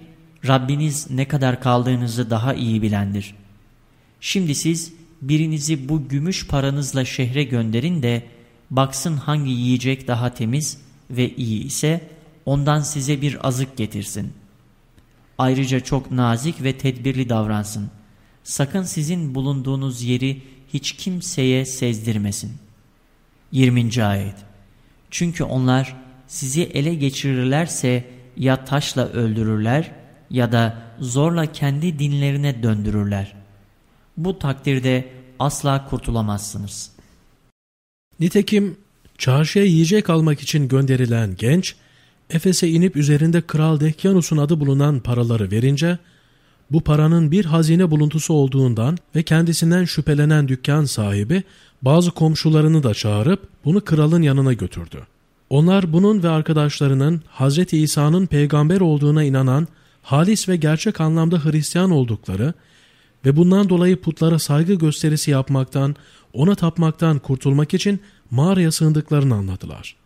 Rabbiniz ne kadar kaldığınızı daha iyi bilendir. Şimdi siz birinizi bu gümüş paranızla şehre gönderin de baksın hangi yiyecek daha temiz ve iyi ise ondan size bir azık getirsin. Ayrıca çok nazik ve tedbirli davransın. Sakın sizin bulunduğunuz yeri hiç kimseye sezdirmesin. 20. Ayet Çünkü onlar sizi ele geçirirlerse ya taşla öldürürler ya da zorla kendi dinlerine döndürürler. Bu takdirde asla kurtulamazsınız. Nitekim çarşıya yiyecek almak için gönderilen genç, Efes'e inip üzerinde Kral Dekyanus'un adı bulunan paraları verince, bu paranın bir hazine buluntusu olduğundan ve kendisinden şüphelenen dükkan sahibi bazı komşularını da çağırıp bunu kralın yanına götürdü. Onlar bunun ve arkadaşlarının Hz. İsa'nın peygamber olduğuna inanan halis ve gerçek anlamda Hristiyan oldukları ve bundan dolayı putlara saygı gösterisi yapmaktan, ona tapmaktan kurtulmak için mağaraya sığındıklarını anladılar.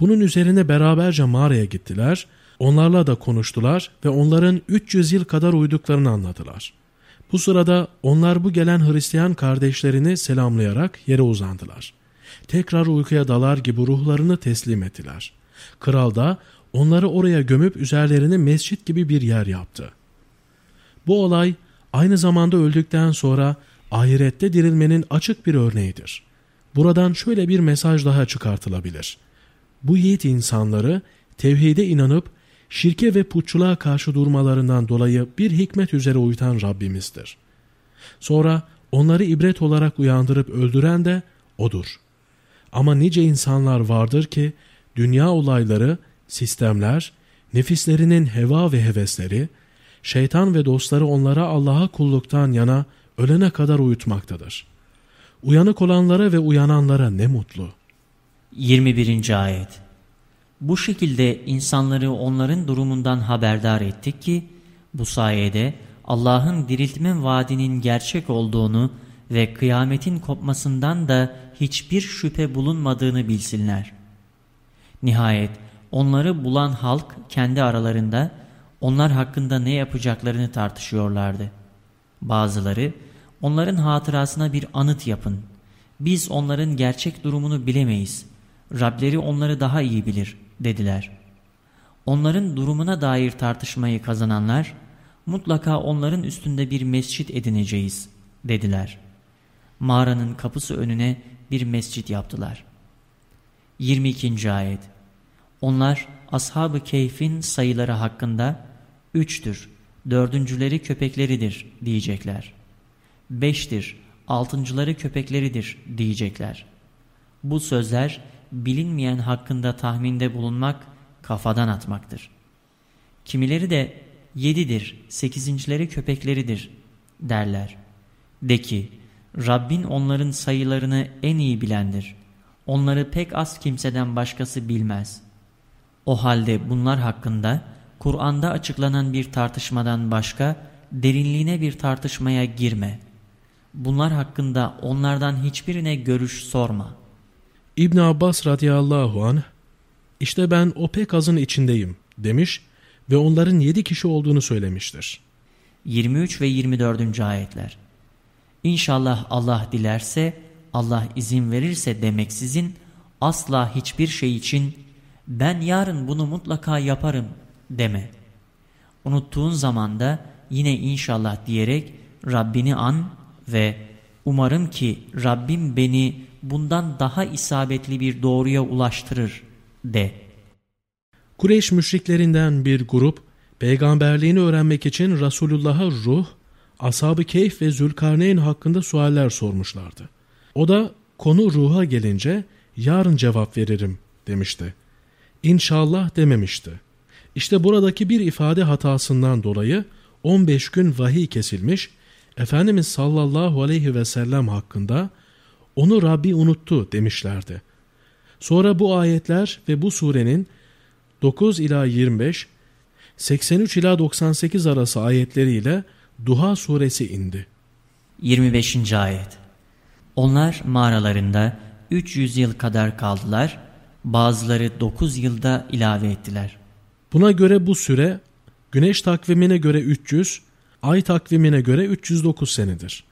Bunun üzerine beraberce mağaraya gittiler, onlarla da konuştular ve onların 300 yıl kadar uyduklarını anladılar. Bu sırada onlar bu gelen Hristiyan kardeşlerini selamlayarak yere uzandılar. Tekrar uykuya dalar gibi ruhlarını teslim ettiler. Kral da onları oraya gömüp üzerlerini mescit gibi bir yer yaptı. Bu olay aynı zamanda öldükten sonra ahirette dirilmenin açık bir örneğidir. Buradan şöyle bir mesaj daha çıkartılabilir. Bu yiğit insanları tevhide inanıp şirke ve putçuluğa karşı durmalarından dolayı bir hikmet üzere uyutan Rabbimizdir. Sonra onları ibret olarak uyandırıp öldüren de O'dur. Ama nice insanlar vardır ki dünya olayları, sistemler, nefislerinin heva ve hevesleri, şeytan ve dostları onlara Allah'a kulluktan yana ölene kadar uyutmaktadır. Uyanık olanlara ve uyananlara ne mutlu. 21. Ayet Bu şekilde insanları onların durumundan haberdar ettik ki, bu sayede Allah'ın diriltme vaadinin gerçek olduğunu ve kıyametin kopmasından da hiçbir şüphe bulunmadığını bilsinler. Nihayet onları bulan halk kendi aralarında onlar hakkında ne yapacaklarını tartışıyorlardı. Bazıları onların hatırasına bir anıt yapın. Biz onların gerçek durumunu bilemeyiz. Rableri onları daha iyi bilir dediler. Onların durumuna dair tartışmayı kazananlar mutlaka onların üstünde bir mescit edineceğiz dediler. Mağaranın kapısı önüne bir mescit yaptılar. 22. Ayet Onlar ashab-ı keyfin sayıları hakkında üçtür, dördüncüleri köpekleridir diyecekler. Beştir, altıncıları köpekleridir diyecekler. Bu sözler bilinmeyen hakkında tahminde bulunmak, kafadan atmaktır. Kimileri de yedidir, sekizincileri köpekleridir derler. De ki, Rabbin onların sayılarını en iyi bilendir. Onları pek az kimseden başkası bilmez. O halde bunlar hakkında Kur'an'da açıklanan bir tartışmadan başka derinliğine bir tartışmaya girme. Bunlar hakkında onlardan hiçbirine görüş sorma. İbn Abbas radıyallahu anh, işte ben o pek azın içindeyim demiş ve onların yedi kişi olduğunu söylemiştir. 23 ve 24. ayetler İnşallah Allah dilerse, Allah izin verirse demeksizin asla hiçbir şey için ben yarın bunu mutlaka yaparım deme. Unuttuğun zaman da yine inşallah diyerek Rabbini an ve umarım ki Rabbim beni bundan daha isabetli bir doğruya ulaştırır de. Kureyş müşriklerinden bir grup peygamberliğini öğrenmek için Resulullah'a ruh, Ashab-ı Keyf ve Zülkarneyn hakkında sualler sormuşlardı. O da konu ruha gelince yarın cevap veririm demişti. İnşallah dememişti. İşte buradaki bir ifade hatasından dolayı 15 gün vahiy kesilmiş, Efendimiz sallallahu aleyhi ve sellem hakkında onu Rabbi unuttu demişlerdi. Sonra bu ayetler ve bu surenin 9 ila 25, 83 ila 98 arası ayetleriyle Duha suresi indi. 25. ayet Onlar mağaralarında 300 yıl kadar kaldılar, bazıları 9 yılda ilave ettiler. Buna göre bu süre güneş takvimine göre 300, ay takvimine göre 309 senedir.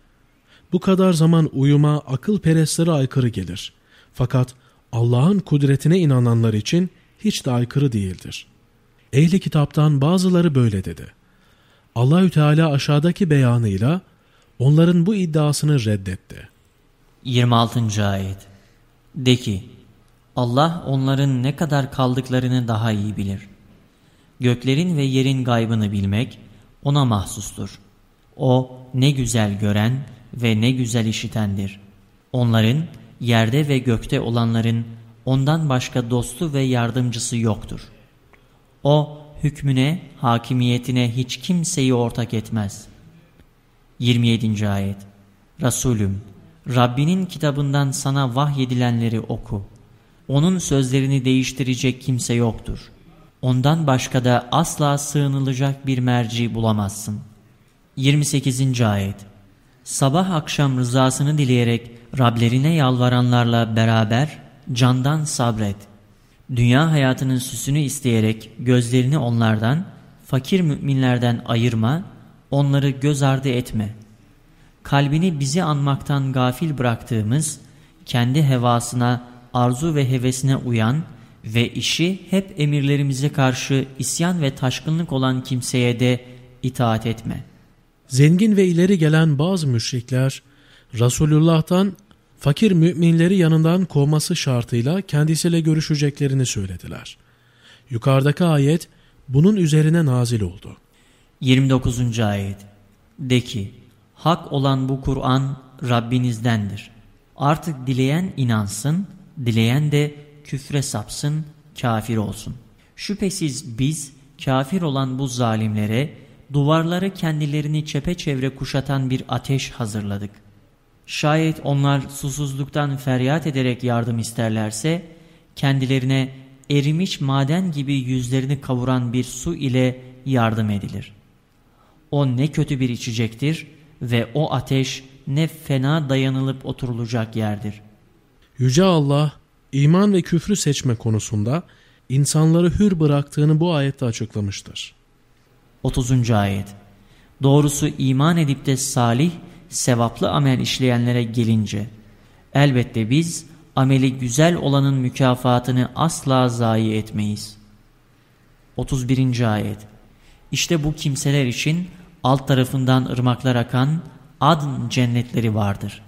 Bu kadar zaman uyuma akıl perestlere aykırı gelir. Fakat Allah'ın kudretine inananlar için hiç de aykırı değildir. Ehli kitaptan bazıları böyle dedi. Allahü Teala aşağıdaki beyanıyla onların bu iddiasını reddetti. 26. ayet De ki, Allah onların ne kadar kaldıklarını daha iyi bilir. Göklerin ve yerin gaybını bilmek ona mahsustur. O ne güzel gören ve ne güzel işitendir. Onların yerde ve gökte olanların ondan başka dostu ve yardımcısı yoktur. O hükmüne, hakimiyetine hiç kimseyi ortak etmez. 27. ayet Resulüm, Rabbinin kitabından sana vahyedilenleri oku. Onun sözlerini değiştirecek kimse yoktur. Ondan başka da asla sığınılacak bir merci bulamazsın. 28. ayet Sabah akşam rızasını dileyerek Rablerine yalvaranlarla beraber candan sabret. Dünya hayatının süsünü isteyerek gözlerini onlardan, fakir müminlerden ayırma, onları göz ardı etme. Kalbini bizi anmaktan gafil bıraktığımız, kendi hevasına, arzu ve hevesine uyan ve işi hep emirlerimize karşı isyan ve taşkınlık olan kimseye de itaat etme. Zengin ve ileri gelen bazı müşrikler, Resulullah'tan fakir müminleri yanından kovması şartıyla kendisiyle görüşeceklerini söylediler. Yukarıdaki ayet bunun üzerine nazil oldu. 29. ayet De ki, hak olan bu Kur'an Rabbinizdendir. Artık dileyen inansın, dileyen de küfre sapsın, kafir olsun. Şüphesiz biz kafir olan bu zalimlere duvarları kendilerini çepeçevre kuşatan bir ateş hazırladık. Şayet onlar susuzluktan feryat ederek yardım isterlerse, kendilerine erimiş maden gibi yüzlerini kavuran bir su ile yardım edilir. O ne kötü bir içecektir ve o ateş ne fena dayanılıp oturulacak yerdir. Yüce Allah, iman ve küfrü seçme konusunda insanları hür bıraktığını bu ayette açıklamıştır. 30. ayet Doğrusu iman edip de salih, sevaplı amel işleyenlere gelince, elbette biz ameli güzel olanın mükafatını asla zayi etmeyiz. 31. ayet İşte bu kimseler için alt tarafından ırmaklar akan adn cennetleri vardır.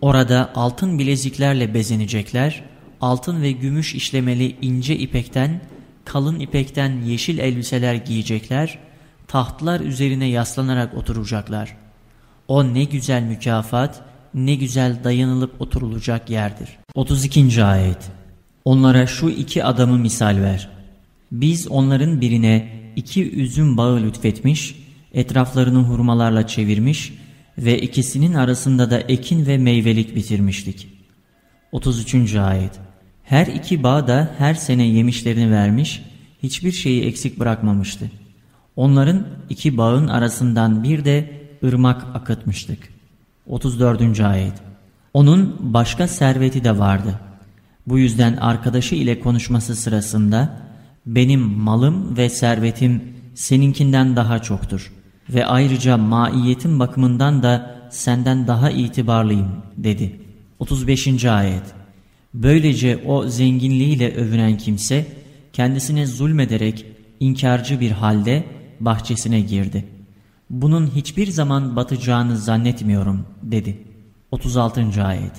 Orada altın bileziklerle bezenecekler, altın ve gümüş işlemeli ince ipekten, kalın ipekten yeşil elbiseler giyecekler, tahtlar üzerine yaslanarak oturacaklar. O ne güzel mükafat, ne güzel dayanılıp oturulacak yerdir. 32. Ayet Onlara şu iki adamı misal ver. Biz onların birine iki üzüm bağı lütfetmiş, etraflarını hurmalarla çevirmiş ve ikisinin arasında da ekin ve meyvelik bitirmiştik. 33. Ayet Her iki bağ da her sene yemişlerini vermiş, hiçbir şeyi eksik bırakmamıştı. Onların iki bağın arasından bir de ırmak akıtmıştık. 34. Ayet Onun başka serveti de vardı. Bu yüzden arkadaşı ile konuşması sırasında benim malım ve servetim seninkinden daha çoktur ve ayrıca maiyetim bakımından da senden daha itibarlıyım dedi. 35. Ayet Böylece o zenginliğiyle övünen kimse kendisine zulmederek inkarcı bir halde bahçesine girdi. Bunun hiçbir zaman batacağını zannetmiyorum dedi. 36. Ayet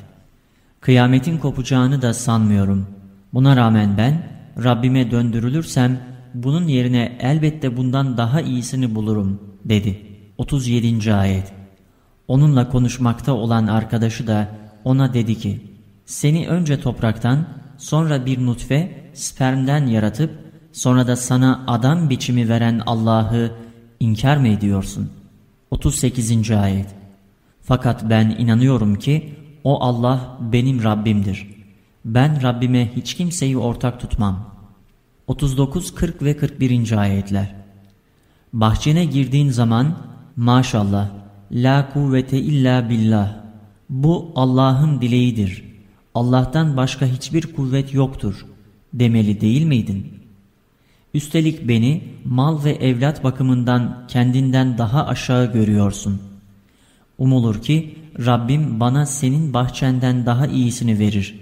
Kıyametin kopacağını da sanmıyorum. Buna rağmen ben Rabbime döndürülürsem bunun yerine elbette bundan daha iyisini bulurum dedi. 37. Ayet Onunla konuşmakta olan arkadaşı da ona dedi ki, Seni önce topraktan, sonra bir nutfe, spermden yaratıp, sonra da sana adam biçimi veren Allah'ı inkar mı ediyorsun? 38. Ayet Fakat ben inanıyorum ki, o Allah benim Rabbimdir. Ben Rabbime hiç kimseyi ortak tutmam. 39, 40 ve 41. Ayetler Bahçene girdiğin zaman, maşallah, La kuvvete illa billah. Bu Allah'ın dileğidir. Allah'tan başka hiçbir kuvvet yoktur. Demeli değil miydin? Üstelik beni mal ve evlat bakımından kendinden daha aşağı görüyorsun. Umulur ki Rabbim bana senin bahçenden daha iyisini verir.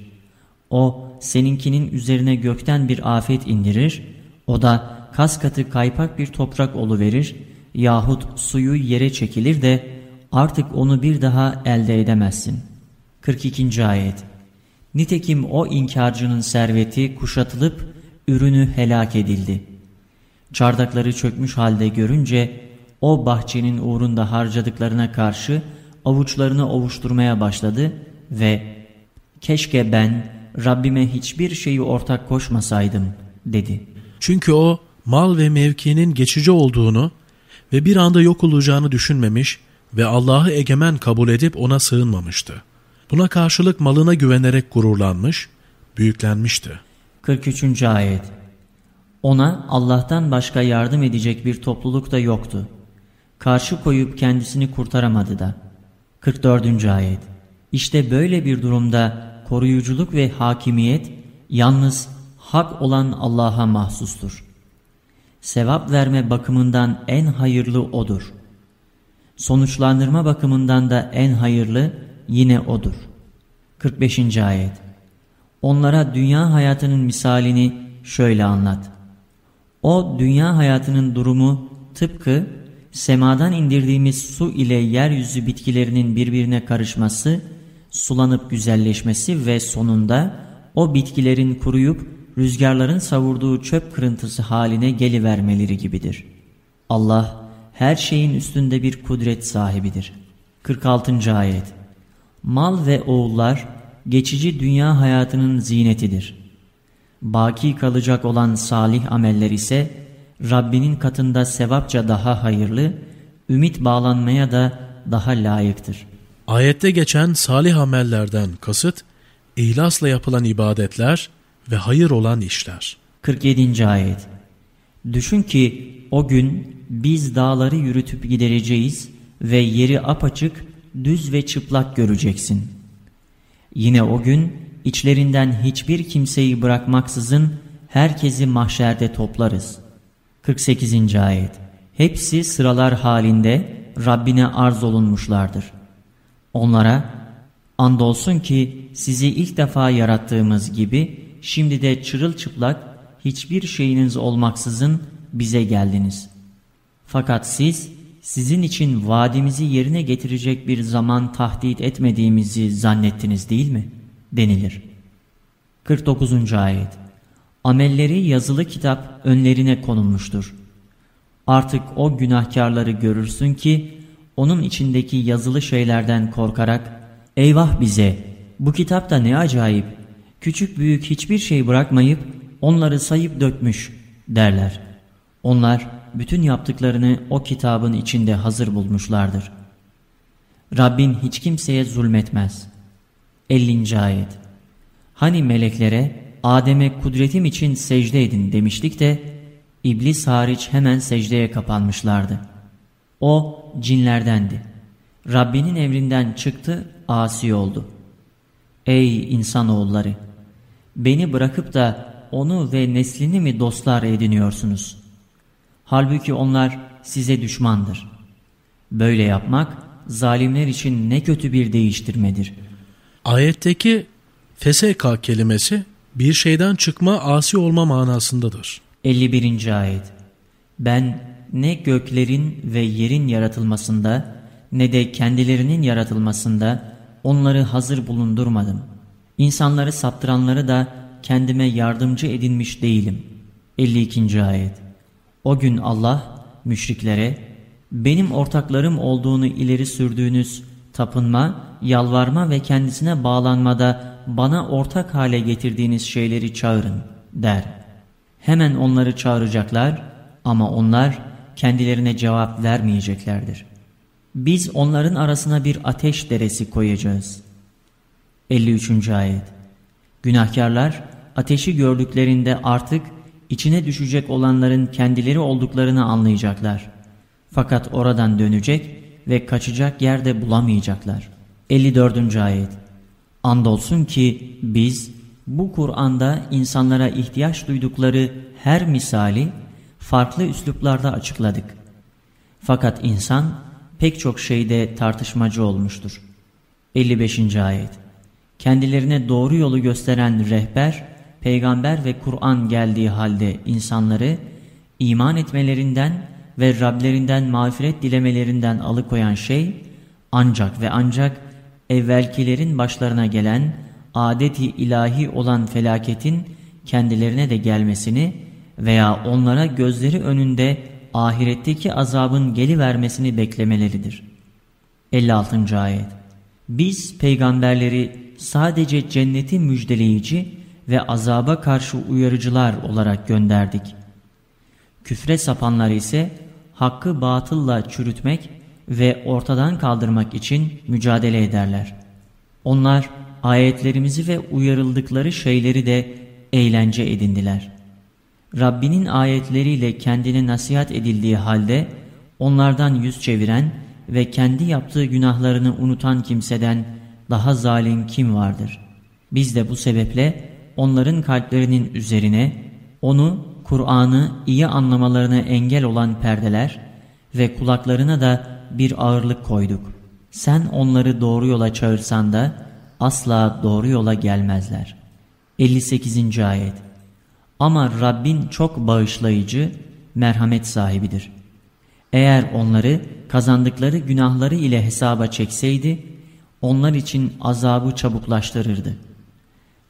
O seninkinin üzerine gökten bir afet indirir, o da kas katı kaypak bir toprak verir yahut suyu yere çekilir de artık onu bir daha elde edemezsin. 42. Ayet Nitekim o inkarcının serveti kuşatılıp ürünü helak edildi. Çardakları çökmüş halde görünce o bahçenin uğrunda harcadıklarına karşı avuçlarını ovuşturmaya başladı ve keşke ben Rabbime hiçbir şeyi ortak koşmasaydım dedi. Çünkü o mal ve mevkinin geçici olduğunu ve bir anda yok olacağını düşünmemiş ve Allah'ı egemen kabul edip ona sığınmamıştı. Buna karşılık malına güvenerek gururlanmış, büyüklenmişti. 43. Ayet Ona Allah'tan başka yardım edecek bir topluluk da yoktu. Karşı koyup kendisini kurtaramadı da. 44. Ayet İşte böyle bir durumda koruyuculuk ve hakimiyet yalnız hak olan Allah'a mahsustur. Sevap verme bakımından en hayırlı O'dur. Sonuçlandırma bakımından da en hayırlı yine O'dur. 45. Ayet Onlara dünya hayatının misalini şöyle anlat. O dünya hayatının durumu tıpkı semadan indirdiğimiz su ile yeryüzü bitkilerinin birbirine karışması, sulanıp güzelleşmesi ve sonunda o bitkilerin kuruyup rüzgarların savurduğu çöp kırıntısı haline gelivermeleri gibidir. Allah her şeyin üstünde bir kudret sahibidir. 46. Ayet Mal ve oğullar geçici dünya hayatının zinetidir. Baki kalacak olan salih ameller ise Rabbinin katında sevapça daha hayırlı, ümit bağlanmaya da daha layıktır. Ayette geçen salih amellerden kasıt, ihlasla yapılan ibadetler ve hayır olan işler. 47. Ayet Düşün ki o gün biz dağları yürütüp gidereceğiz ve yeri apaçık, düz ve çıplak göreceksin. Yine o gün içlerinden hiçbir kimseyi bırakmaksızın herkesi mahşerde toplarız. 48. Ayet Hepsi sıralar halinde Rabbine arz olunmuşlardır. Onlara, andolsun ki sizi ilk defa yarattığımız gibi şimdi de çırılçıplak hiçbir şeyiniz olmaksızın bize geldiniz. Fakat siz sizin için vaadimizi yerine getirecek bir zaman tahdit etmediğimizi zannettiniz değil mi? denilir. 49. Ayet Amelleri yazılı kitap önlerine konulmuştur. Artık o günahkarları görürsün ki onun içindeki yazılı şeylerden korkarak eyvah bize bu kitap da ne acayip küçük büyük hiçbir şey bırakmayıp onları sayıp dökmüş derler. Onlar bütün yaptıklarını o kitabın içinde hazır bulmuşlardır. Rabbin hiç kimseye zulmetmez. 50. Ayet Hani meleklere Adem'e kudretim için secde edin demiştik de iblis hariç hemen secdeye kapanmışlardı. O cinlerdendi. Rabbinin emrinden çıktı, asi oldu. Ey insanoğulları! Beni bırakıp da onu ve neslini mi dostlar ediniyorsunuz? Halbuki onlar size düşmandır. Böyle yapmak zalimler için ne kötü bir değiştirmedir. Ayetteki feseka kelimesi bir şeyden çıkma asi olma manasındadır. 51. Ayet Ben ne göklerin ve yerin yaratılmasında ne de kendilerinin yaratılmasında onları hazır bulundurmadım. İnsanları saptıranları da kendime yardımcı edinmiş değilim. 52. Ayet O gün Allah müşriklere benim ortaklarım olduğunu ileri sürdüğünüz tapınma, yalvarma ve kendisine bağlanmada bana ortak hale getirdiğiniz şeyleri çağırın der. Hemen onları çağıracaklar ama onlar kendilerine cevap vermeyeceklerdir. Biz onların arasına bir ateş deresi koyacağız. 53. Ayet Günahkarlar ateşi gördüklerinde artık içine düşecek olanların kendileri olduklarını anlayacaklar. Fakat oradan dönecek ve kaçacak yerde bulamayacaklar. 54. Ayet Andolsun ki biz bu Kur'an'da insanlara ihtiyaç duydukları her misali farklı üsluplarda açıkladık. Fakat insan pek çok şeyde tartışmacı olmuştur. 55. Ayet Kendilerine doğru yolu gösteren rehber, peygamber ve Kur'an geldiği halde insanları iman etmelerinden ve Rablerinden mağfiret dilemelerinden alıkoyan şey ancak ve ancak evvelkilerin başlarına gelen adeti ilahi olan felaketin kendilerine de gelmesini veya onlara gözleri önünde ahiretteki azabın gelivermesini beklemeleridir. 56. Ayet Biz peygamberleri sadece cenneti müjdeleyici ve azaba karşı uyarıcılar olarak gönderdik. Küfre sapanlar ise hakkı batılla çürütmek ve ortadan kaldırmak için mücadele ederler. Onlar ayetlerimizi ve uyarıldıkları şeyleri de eğlence edindiler. Rabbinin ayetleriyle kendine nasihat edildiği halde onlardan yüz çeviren ve kendi yaptığı günahlarını unutan kimseden daha zalim kim vardır? Biz de bu sebeple onların kalplerinin üzerine onu, Kur'an'ı iyi anlamalarına engel olan perdeler ve kulaklarına da bir ağırlık koyduk. Sen onları doğru yola çağırsan da asla doğru yola gelmezler. 58. Ayet Ama Rabbin çok bağışlayıcı, merhamet sahibidir. Eğer onları kazandıkları günahları ile hesaba çekseydi, onlar için azabı çabuklaştırırdı.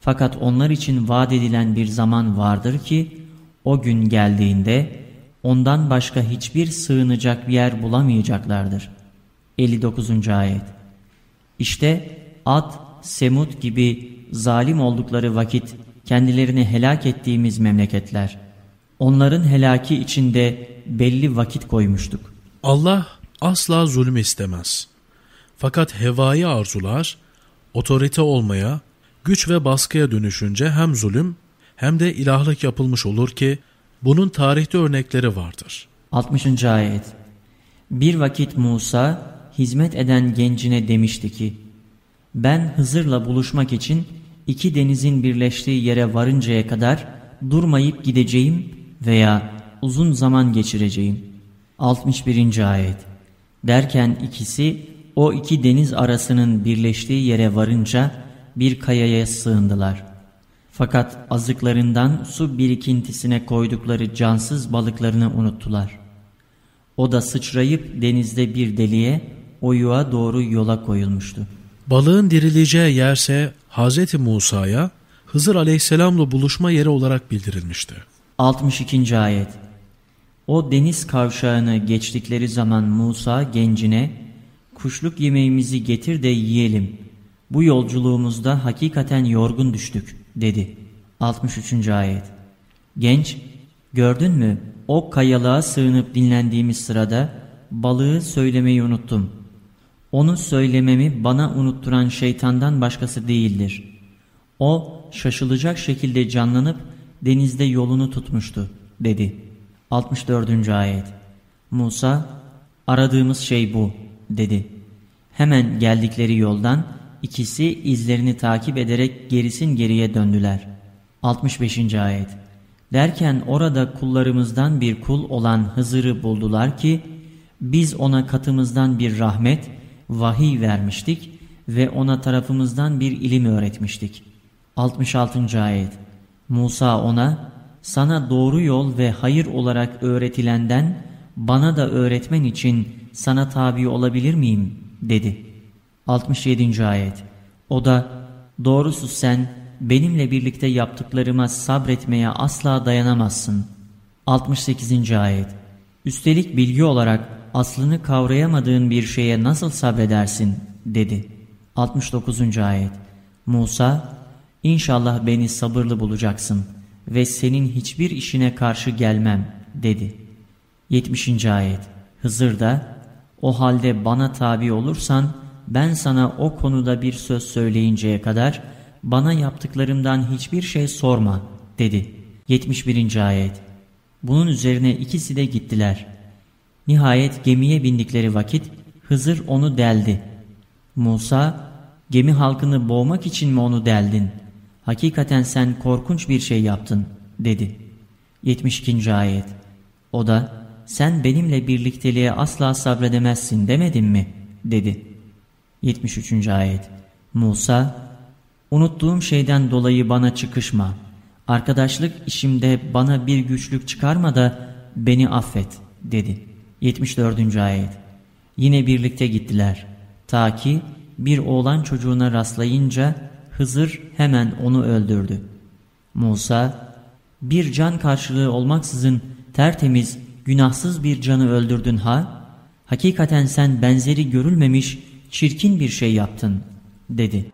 Fakat onlar için vaat edilen bir zaman vardır ki, o gün geldiğinde ondan başka hiçbir sığınacak bir yer bulamayacaklardır. 59. Ayet İşte Ad, Semud gibi zalim oldukları vakit kendilerini helak ettiğimiz memleketler. Onların helaki içinde belli vakit koymuştuk. Allah asla zulüm istemez. Fakat hevai arzular, otorite olmaya, güç ve baskıya dönüşünce hem zulüm hem de ilahlık yapılmış olur ki bunun tarihte örnekleri vardır. 60. Ayet Bir vakit Musa hizmet eden gencine demişti ki ben Hızır'la buluşmak için iki denizin birleştiği yere varıncaya kadar durmayıp gideceğim veya uzun zaman geçireceğim. 61. Ayet Derken ikisi o iki deniz arasının birleştiği yere varınca bir kayaya sığındılar. Fakat azıklarından su birikintisine koydukları cansız balıklarını unuttular. O da sıçrayıp denizde bir deliğe, o yuva doğru yola koyulmuştu. Balığın dirileceği yerse Hz. Musa'ya Hızır aleyhisselamla buluşma yeri olarak bildirilmişti. 62. Ayet O deniz kavşağını geçtikleri zaman Musa gencine kuşluk yemeğimizi getir de yiyelim. Bu yolculuğumuzda hakikaten yorgun düştük dedi. 63. Ayet Genç gördün mü o kayalığa sığınıp dinlendiğimiz sırada balığı söylemeyi unuttum. Onu söylememi bana unutturan şeytandan başkası değildir. O şaşılacak şekilde canlanıp denizde yolunu tutmuştu dedi. 64. Ayet Musa aradığımız şey bu dedi. Hemen geldikleri yoldan ikisi izlerini takip ederek gerisin geriye döndüler. 65. Ayet Derken orada kullarımızdan bir kul olan Hızır'ı buldular ki biz ona katımızdan bir rahmet, vahiy vermiştik ve ona tarafımızdan bir ilim öğretmiştik. 66. Ayet Musa ona sana doğru yol ve hayır olarak öğretilenden bana da öğretmen için sana tabi olabilir miyim? dedi. 67. Ayet O da doğrusu sen benimle birlikte yaptıklarıma sabretmeye asla dayanamazsın. 68. Ayet Üstelik bilgi olarak aslını kavrayamadığın bir şeye nasıl sabredersin dedi. 69. Ayet Musa, İnşallah beni sabırlı bulacaksın ve senin hiçbir işine karşı gelmem dedi. 70. Ayet Hızır da, o halde bana tabi olursan, ben sana o konuda bir söz söyleyinceye kadar, bana yaptıklarımdan hiçbir şey sorma dedi. 71. Ayet Bunun üzerine ikisi de gittiler. Nihayet gemiye bindikleri vakit Hızır onu deldi. Musa, gemi halkını boğmak için mi onu deldin? Hakikaten sen korkunç bir şey yaptın, dedi. 72. Ayet O da, sen benimle birlikteliğe asla sabredemezsin demedin mi? dedi. 73. Ayet Musa, unuttuğum şeyden dolayı bana çıkışma. Arkadaşlık işimde bana bir güçlük çıkarma da beni affet, dedi. 74. Ayet Yine birlikte gittiler. Ta ki bir oğlan çocuğuna rastlayınca Hızır hemen onu öldürdü. Musa, bir can karşılığı olmaksızın tertemiz, günahsız bir canı öldürdün ha? Hakikaten sen benzeri görülmemiş, çirkin bir şey yaptın, dedi.